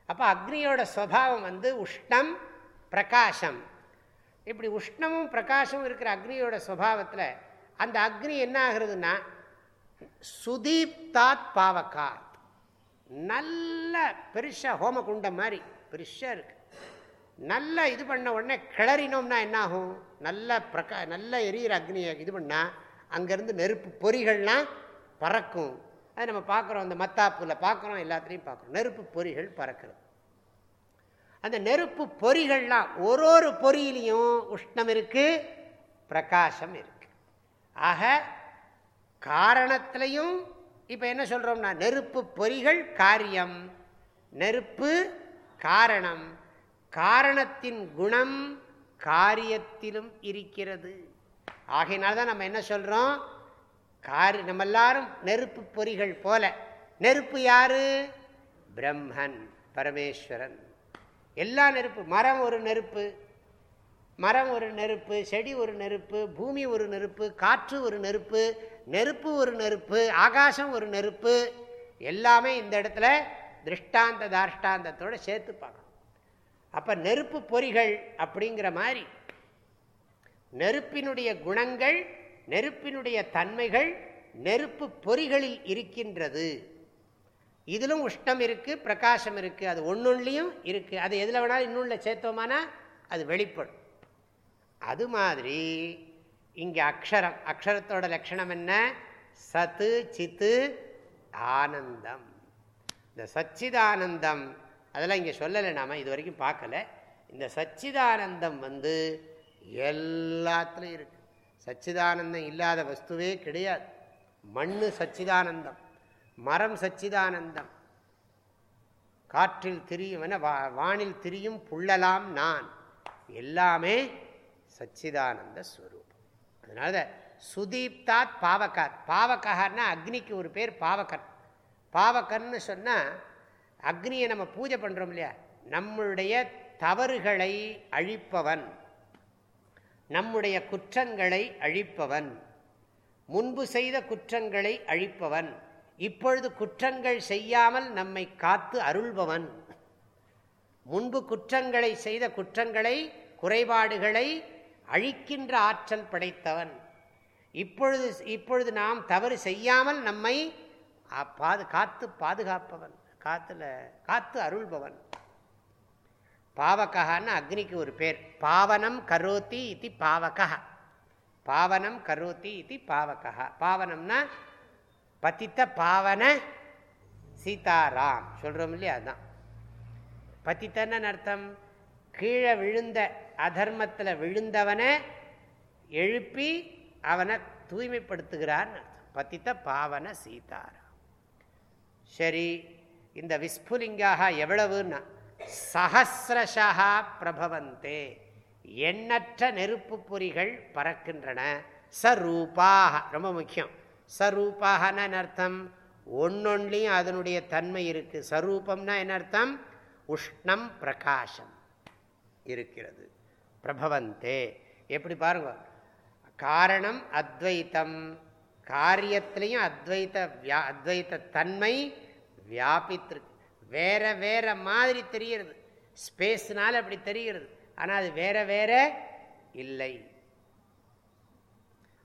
S1: அப்போ அக்னியோட ஸ்வபாவம் வந்து உஷ்ணம் பிரகாசம். இப்படி உஷ்ணமும் பிரகாசமும் இருக்கிற அக்னியோட சுவாவத்தில் அந்த அக்னி என்ன ஆகுறதுன்னா சுதீப்தாத் பாவக்காத் நல்ல பெருசாக ஹோமகுண்டம் மாதிரி பெருசாக இருக்கு. நல்லா இது பண்ண உடனே கிளறினோம்னா என்னாகும்? நல்ல பிரகா நல்ல எரியிற அக்னியை இது பண்ணால் அங்கேருந்து நெருப்பு பொறிகள்லாம் பறக்கும். அது நம்ம பார்க்குறோம் அந்த மத்தாப்பில் பார்க்குறோம் எல்லாத்துலேயும் பார்க்குறோம். நெருப்பு பொறிகள் பறக்கிறது. அந்த நெருப்பு பொறிகள்லாம் ஒரு ஒரு பொறியிலையும் உஷ்ணம் இருக்குது பிரகாசம் இருக்குது ஆக காரணத்திலையும் இப்போ என்ன சொல்கிறோம்னா நெருப்பு பொறிகள் காரியம். நெருப்பு காரணம். காரணத்தின் குணம் காரியத்திலும் இருக்கிறது. ஆகையினால்தான் நம்ம என்ன சொல்கிறோம் காரி நம்ம எல்லாரும் நெருப்பு பொறிகள் போல. நெருப்பு யாரு? பிரம்மன் பரமேஸ்வரன். எல்லா நெருப்பு மரம் ஒரு நெருப்பு மரம் ஒரு நெருப்பு செடி ஒரு நெருப்பு பூமி ஒரு நெருப்பு காற்று ஒரு நெருப்பு நெருப்பு ஒரு நெருப்பு ஆகாசம் ஒரு நெருப்பு எல்லாமே இந்த இடத்துல திருஷ்டாந்த தாஷ்டாந்தத்தோடு சேர்த்து பார்க்கணும். அப்போ நெருப்பு பொறிகள் அப்படிங்கிற மாதிரி நெருப்பினுடைய குணங்கள் நெருப்பினுடைய தன்மைகள் நெருப்பு பொறிகளில் இருக்கின்றது. இதிலும் உஷ்ணம் இருக்குது பிரகாசம் இருக்குது அது ஒன்னொன்லையும் இருக்குது அது எதில் வேணாலும் இன்னுள்ள சேர்த்தோமானா அது வெளிப்படும். அது மாதிரி இங்கே அக்ஷரம் அக்ஷரத்தோட லட்சணம் என்ன? சத்து சித்து ஆனந்தம். இந்த சச்சிதானந்தம் அதெல்லாம் இங்கே சொல்லலை நாம் இது வரைக்கும் பார்க்கல. இந்த சச்சிதானந்தம் வந்து எல்லாத்துலேயும் இருக்குது சச்சிதானந்தம் இல்லாத வஸ்துவே கிடையாது. மண்ணு சச்சிதானந்தம். மரம் சச்சிதானந்தம். காற்றில் திரியும் என வானில் திரியும் புள்ளலாம் நான். எல்லாமே சச்சிதானந்த ஸ்வரூபம். அதனால சுதீப்தாத் பாவகாத் பாவகார்னா அக்னிக்கு ஒரு பேர் பாவகர். பாவகர்னு சொன்னால் அக்னியை நம்ம பூஜை பண்ணுறோம் இல்லையா? நம்மளுடைய தவறுகளை அழிப்பவன். நம்முடைய குற்றங்களை அழிப்பவன். முன்பு செய்த குற்றங்களை அழிப்பவன். இப்பொழுது குற்றங்கள் செய்யாமல் நம்மை காத்து அருள்பவன். முன்பு குற்றங்களை செய்த குற்றங்களை குறைபாடுகளை அழிக்கின்ற ஆற்றல் படைத்தவன். இப்பொழுது இப்பொழுது நாம் தவறு செய்யாமல் நம்மை பாது காத்து பாதுகாப்பவன். காத்துல காத்து அருள்பவன். பாவகான்னு அக்னிக்கு ஒரு பேர். பாவனம் கரோத்தி இது பாவகா பாவனம் கரோத்தி இது பாவகா பாவனம்னா பதித்த பாவன சீதாராம். சொல்கிறோம் இல்லையா? அதுதான் பதித்தன்னு அர்த்தம்? கீழே விழுந்த அதர்மத்தில் விழுந்தவனை எழுப்பி அவனை தூய்மைப்படுத்துகிறார் பதித்த பாவன சீதாராம். சரி இந்த விஸ்புலிங்காக எவ்வளவுன்னா சஹசிரஷா பிரபவந்தே எண்ணற்ற நெருப்பு பொறிகள் பறக்கின்றன சரூபாக ரொம்ப முக்கியம். சரூபாகன்னு அர்த்தம் ஒன்னொன்லையும் அதனுடைய தன்மை இருக்குது சரூபம்னா என்ன அர்த்தம்? உஷ்ணம் பிரகாசம் இருக்கிறது. பிரபவந்தே. எப்படி பாருங்க? காரணம் அத்வைத்தம். காரியத்திலையும் அத்வைத்த வியா அத்வைத்த தன்மை வியாபித்திருக்கு. வேற வேற மாதிரி தெரிகிறது. ஸ்பேஸ்னால அப்படி தெரிகிறது. ஆனால் அது வேற வேற இல்லை.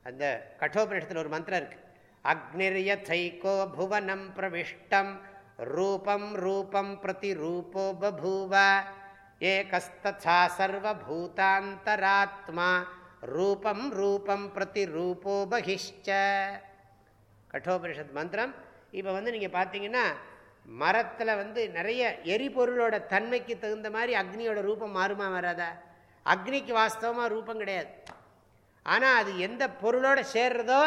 S1: அந்த கட்டோபனிஷத்தில் ஒரு மந்திரம் இருக்கு. அக்னிர்யைகோ புவனம் பிரவிஷ்டம் ரூபம் ரூபம் பிரதி ரூபோ பபூவ ஏகஸ்தா சர்வபூதாந்தராத்மா ரூபம் ரூபம் பிரதி ரூபோ பகிஷ்ச கட்டோபனிஷத் மந்திரம். இப்போ வந்து நீங்கள் பார்த்தீங்கன்னா மரத்தில் வந்து நிறைய எரிபொருளோட தன்மைக்கு தகுந்த மாதிரி அக்னியோட ரூபம் மாறுமா வராதா? அக்னிக்கு வாஸ்தவமாக ரூபம் கிடையாது. ஆனால் அது எந்த பொருளோடு சேர்றதோ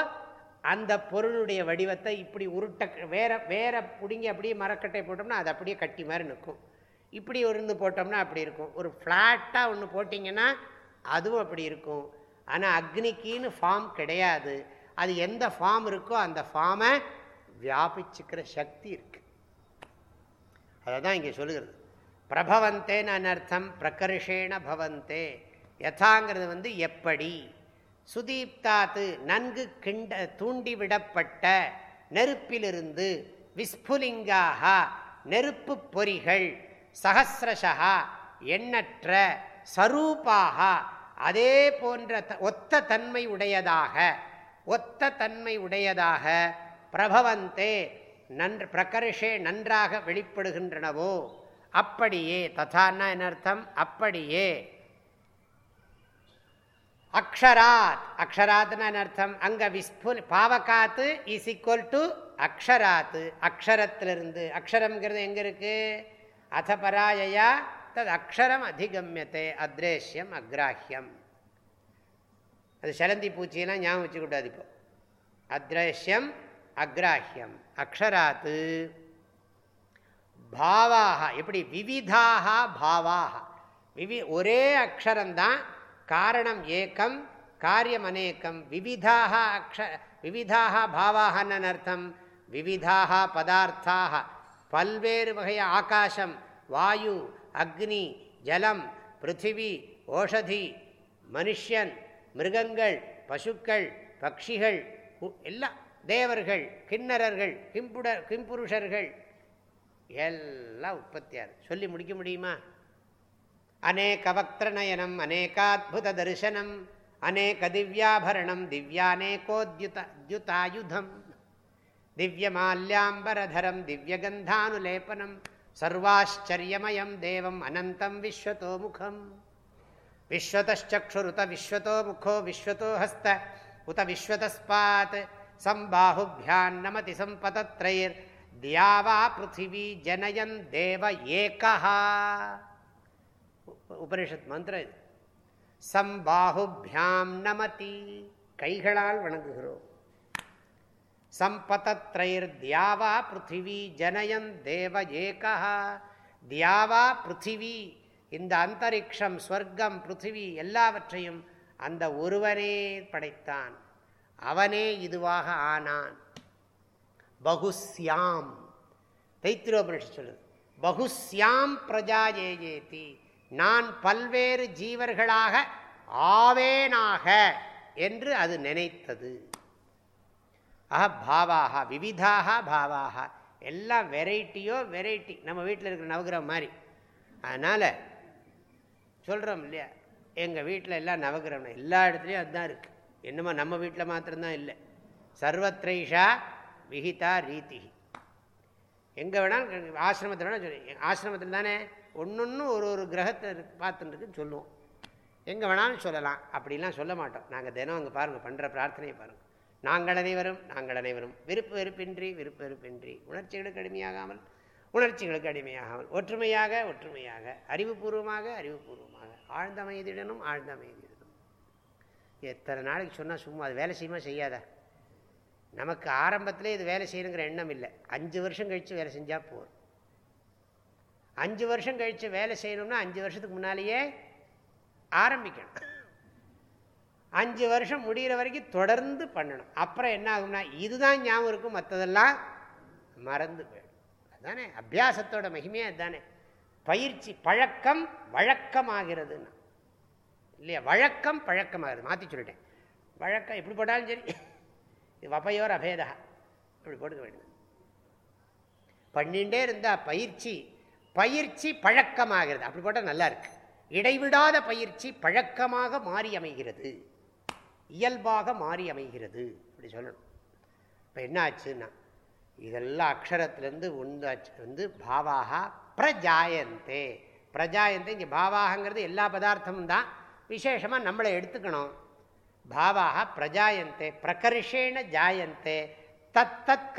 S1: அந்த பொருளுடைய வடிவத்தை இப்படி உருட்ட வேற வேற பிடுங்கி அப்படியே மரக்கட்டை போட்டோம்னா அது அப்படியே கட்டி மாதிரி நிற்கும். இப்படி இருந்து போட்டோம்னா அப்படி இருக்கும். ஒரு ஃப்ளாட்டாக ஒன்று போட்டிங்கன்னா அதுவும் அப்படி இருக்கும். ஆனால் அக்னிக்கின்னு ஃபார்ம் கிடையாது. அது எந்த ஃபார்ம் இருக்கோ அந்த ஃபார்மை வியாபிச்சுக்கிற சக்தி இருக்கு. அதை தான் இங்கே சொல்லுகிறது. பிரபவந்தேன்னு அர்த்தம் பிரகர்ஷேன பவந்தே. யதாங்கிறது வந்து எப்படி? சுதீப்தாத்து நன்கு கிண்ட தூண்டிவிடப்பட்ட நெருப்பிலிருந்து விஸ்புலிங்காக நெருப்பு பொறிகள் சகசிரஷா எண்ணற்ற சரூபாக அதே போன்ற ஒத்த தன்மை உடையதாக ஒத்த தன்மை உடையதாக பிரபவந்தே நன்று பிரகர்ஷே நன்றாக வெளிப்படுகின்றனவோ அப்படியே ததான்னா என்ன அர்த்தம்? அப்படியே அக்ஷராத். அக்ஷராத்னா அர்த்தம்? அங்கே விஸ்பு பாவகாத்து இஸ் ஈக்குவல் டு அக்ஷராத்து. அக்ஷரத்திலிருந்து. அக்ஷரம்ங்கிறது எங்கே இருக்குது அத பராயா தது அக்ஷரம் அதிகமியத்தை அத்ரேஷ்யம் அக்ராஹியம். அது செலந்தி பூச்சியெல்லாம் ஞாபகம் வச்சுக்கூடாது இப்போ. அத்ரேஷ்யம் அக்ராஹியம். அக்ஷராத்து. பாவாக எப்படி? விவிதாக பாவாக விவி ஒரே அக்ஷரம்தான் காரணம் ஏக்கம் காரியம் அநேக்கம். விவிதாக அக்ஷ விவிதாக பாவாகன்னு அர்த்தம். விவிதாக பதார்த்தாக பல்வேறு வகைய ஆகாசம் வாயு அக்னி ஜலம் பிருத்திவி ஓஷதி மனுஷன் மிருகங்கள் பசுக்கள் பக்ஷிகள் எல்லாம் தேவர்கள் கிண்ணறர்கள் கிம்புட கிம்புருஷர்கள். எல்லாம் உற்பத்தியார். சொல்லி முடிக்க முடியுமா? அநேக வக்திரநயனம் அநேகாத்புத தரிசனம் அநேக திவ்யாபரணம் திவ்யானேகோத்யுதாயுதம் திவ்யமால்யாம்பரதரம் திவ்யகந்தானுலேபனம் சர்வாச்சரியமயம் தேவம் அனந்தம் விஸ்வத்தோ முகம் விஸ்வதச்சுருத விஸ்வத்தோ முகோ விஸ்வத்தோ ஹஸ்த உத விஸ்வதஸ்பாத் சம்பாஹுபியான்னமதி சம்பதத்ரைர் தியாவா பிருத்திவி ஜனயன் தேவ ஏகா உபனிஷத் மந்திரம் இது. சம்பாஹுபியாம் நமதி. கைகளால் வணங்குகிறோம். சம்பதத்ரயிர் தியாவா பிருத்திவி ஜனயன் தேவ ஏகா தியாவா பிருத்திவி இந்த அந்தரிக்ஷம் ஸ்வர்க்கம் பிருத்திவி எல்லாவற்றையும் அந்த ஒருவனே படைத்தான். அவனே இதுவாக ஆனான். பகுஸ்யாம். தைத்திரோபனிஷம் சொல்லுது. பகுஸ்யாம் பிரஜா ஏயேதி நான் பல்வேறு ஜீவர்களாக ஆவேனாக என்று அது நினைத்தது. ஆஹா பாவாக விவிதாக பாவாக. எல்லாம் வெரைட்டியோ வெரைட்டி. நம்ம வீட்டில் இருக்கிற நவகிரகம் மாதிரி. அதனால் சொல்கிறோம் இல்லையா? எங்கள் வீட்டில் எல்லாம் நவகிரகம். எல்லா இடத்துலையும் அதுதான் இருக்குது என்னமோ நம்ம வீட்டில் மாத்திரம்தான் இல்லை. சர்வத்ரைஷா விஹிதா ரீதி எங்கே வேணாலும் ஆசிரமத்தில் வேணால் சொல்லி. ஆசிரமத்தில் தானே ஒன்று ஒரு ஒரு கிரகத்தை பார்த்துட்டுருக்குன்னு சொல்லுவோம். எங்கே வேணாலும் சொல்லலாம். அப்படிலாம் சொல்ல மாட்டோம். நாங்கள் தினம் அங்கே பாருங்கள் பண்ணுற பிரார்த்தனையை பாருங்கள் நாங்கள் அனைவரும் நாங்கள் அனைவரும் விருப்பு வெறுப்பின்றி விருப்பு வெறுப்பின்றி உணர்ச்சிகளுக்கு அடிமையாகாமல் உணர்ச்சிகளுக்கு அடிமையாகாமல் ஒற்றுமையாக ஒற்றுமையாக அறிவுபூர்வமாக அறிவுபூர்வமாக ஆழ்ந்த அமைதியுடனும் ஆழ்ந்த அமைதியுடனும் எத்தனை நாளைக்கு சொன்னால் சும்மா அது வேலை செய்யுமா செய்யாத? நமக்கு ஆரம்பத்திலே இது வேலை செய்யணுங்கிற எண்ணம் இல்லை. அஞ்சு வருஷம் கழித்து வேலை செஞ்சால் போதும். அஞ்சு வருஷம் கழித்து வேலை செய்யணும்னா அஞ்சு வருஷத்துக்கு முன்னாலேயே ஆரம்பிக்கணும். அஞ்சு வருஷம் முடிகிற வரைக்கும் தொடர்ந்து பண்ணணும். அப்புறம் என்ன ஆகும்னா இதுதான் ஞாபகம் இருக்கும் மற்றதெல்லாம் மறந்து போயிடும். அதுதானே அபியாசத்தோட மகிமையாக அதுதானே பயிற்சி பழக்கம் வழக்கமாகிறதுன்னா. இல்லையா? வழக்கம் பழக்கமாகிறது. மாற்றி சொல்லிட்டேன். வழக்கம் எப்படி போட்டாலும் சரி. இது வபையோர் அபேதா. இப்படி போட்டுக்க வேண்டும் பண்ணிகிட்டே இருந்தால் பயிற்சி பயிற்சி பழக்கமாகிறது. அப்படி போட்டால் நல்லா இருக்கு. இடைவிடாத பயிற்சி பழக்கமாக மாறி அமைகிறது. இயல்பாக மாறி அமைகிறது. அப்படி சொல்லணும். இப்போ என்ன ஆச்சுன்னா இதெல்லாம் அக்ஷரத்துலேருந்து உண்டாச்சு வந்து பாவாக பிரஜாயந்தே. பிரஜாயந்தே இங்கே பாவாகங்கிறது எல்லா பதார்த்தமும் தான். விசேஷமாக நம்மளை எடுத்துக்கணும். பாவாக பிரஜாயந்தே பிரகர்ஷேண ஜாயந்தே தத் தத்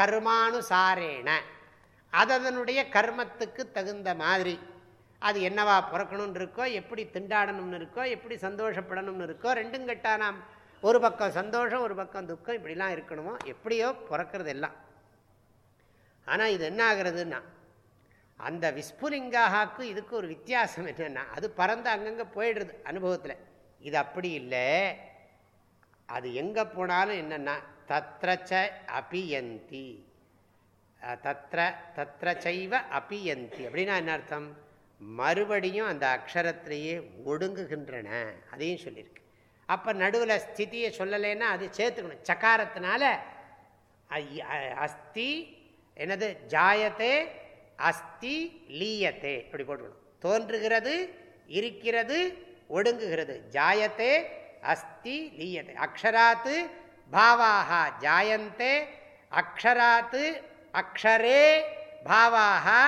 S1: அது அதனுடைய கர்மத்துக்கு தகுந்த மாதிரி. அது என்னவா பிறக்கணும்னு இருக்கோ எப்படி திண்டாடணும்னு இருக்கோ எப்படி சந்தோஷப்படணும்னு இருக்கோ ரெண்டும் கட்டா நாம் ஒரு பக்கம் சந்தோஷம் ஒரு பக்கம் துக்கம் இப்படிலாம் இருக்கணுமோ எப்படியோ பிறக்கிறது எல்லாம். ஆனால் இது என்ன ஆகிறதுன்னா அந்த விஸ்புலிங்காக்கு இதுக்கு ஒரு வித்தியாசம் என்னென்னா அது பறந்து அங்கங்கே போயிடுறது அனுபவத்தில். இது அப்படி இல்லை. அது எங்கே போனாலும் என்னென்னா தத்ரச்ச அபியந்தி. தத்ர தத்ர செய்வ அபியந்தி. அப்படின்னா என்ன அர்த்தம்? மறுபடியும் அந்த அக்ஷரத்திலேயே ஒடுங்குகின்றன. அதையும் சொல்லியிருக்கு. அப்போ நடுவில் ஸ்திதியை சொல்லலைன்னா அது சேர்த்துக்கணும். சக்காரத்தினால அஸ்தி என்னது? ஜாயத்தே அஸ்தி லீயத்தே. அப்படி போட்டுக்கணும். தோன்றுகிறது இருக்கிறது ஒடுங்குகிறது. ஜாயத்தே அஸ்தி லீயத்தை. அக்ஷராத்து பாவாக ஜாயந்தே அக்ஷராத்து அக்ஷரே பாவாக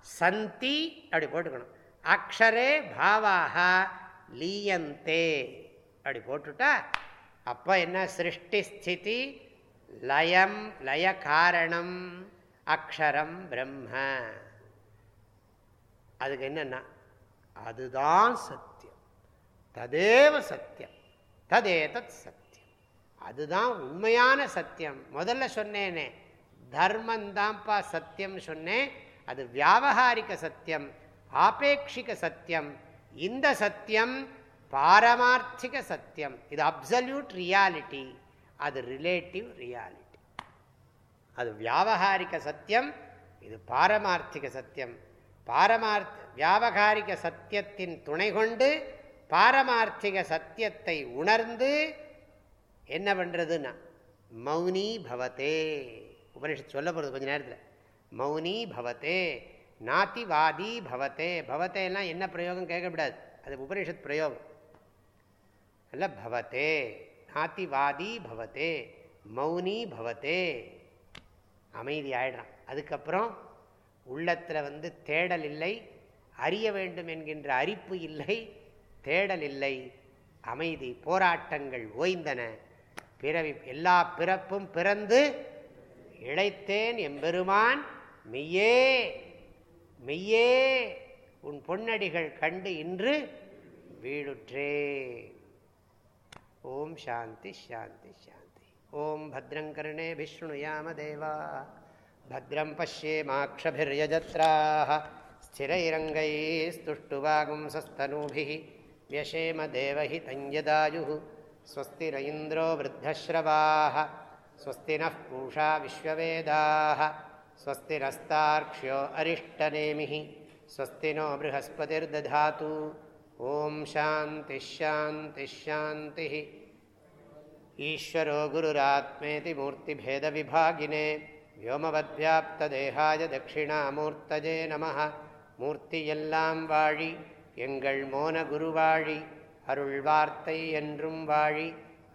S1: சந்தி அப்படி போட்டுக்கணும். அக்ஷரே பாவாக லீயந்தே அப்படி போட்டுட்டா அப்போ என்ன? சிருஷ்டி ஸ்திதி லயம் லய காரணம் அக்ஷரம் பிரம்ம. அதுக்கு என்னென்னா அதுதான் சத்தியம். ததேவ சத்தியம். ததேதத் சத்தியம். அதுதான் உண்மையான சத்தியம். முதல்ல சொன்னேனே தர்மந்தான்ப்பா சத்தியம் சொன்னேன். அது வியாபகாரிக சத்தியம் ஆபேட்சிக சத்தியம் இந்த சத்தியம் பாரமார்த்திக சத்தியம். இது அப்சல்யூட் ரியாலிட்டி அது ரிலேட்டிவ் ரியாலிட்டி அது வியாபகாரிக சத்தியம் இது பாரமார்த்திக சத்தியம். பாரமார்த்த வியாபகாரிக சத்தியத்தின் துணை கொண்டு பாரமார்த்திக சத்தியத்தை உணர்ந்து என்ன பண்ணுறதுன்னா மௌனி பவத்தே உபனிஷத் சொல்ல போகிறது கொஞ்ச நேரத்தில். மௌனி பவத்தே நாத்திவாதி பவத்தே. பவத்தே எல்லாம் என்ன பிரயோகம் கேட்கக்கூடாது அது உபனிஷத் பிரயோகம். அல்ல பவத்தே நாத்திவாதி பவத்தே மௌனி பவத்தே. அமைதி ஆயிடுறான். அதுக்கப்புறம் உள்ளத்தில் வந்து தேடல் இல்லை அறிய வேண்டும் என்கின்ற அரிப்பு இல்லை தேடல் இல்லை. அமைதி போராட்டங்கள் ஓய்ந்தன. பிறவி எல்லா பிறப்பும் பிறந்து இழைத்தேன் எம்பெருமான் மெய்யே மெய்யே உன் பொன்னடிகள் கண்டு இன்று வீடுற்றே ஓம் சாந்தி ஷாந்தி ஷாந்தி ஓம் भद्रङ्कर्णे विष्णुयामदेवा भद्रं पश्येमाक्षभिर्यजत्राः स्थिरैरङ्गैस्तुष्टुवागुंसस्तनूभिः व्यशेमदेवहितं यदायुः स्वस्ति न इन्द्रो वृद्धश्रवाः स्वस्ति नः पूषा विश्ववेदाः स्वस्ति नस्तार्क्ष्यो अरिष्टनेमिः स्वस्ति नो बृहस्पतिर्दधातु ॐ शान्तिश्शान्तिश्शान्तिः ईश्वरो गुरुरात्मेति मूर्तिभेदविभागिने व्योमवद्व्याप्तदेहाय दक्षिणामूर्तजे नमः மூர்த்தியெல்லாம் வாழி எங்கள் மோன குருவாழி அருள் வார்த்தை என்றும் வாழி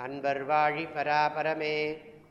S1: அன்பர் வாழி பராபரமே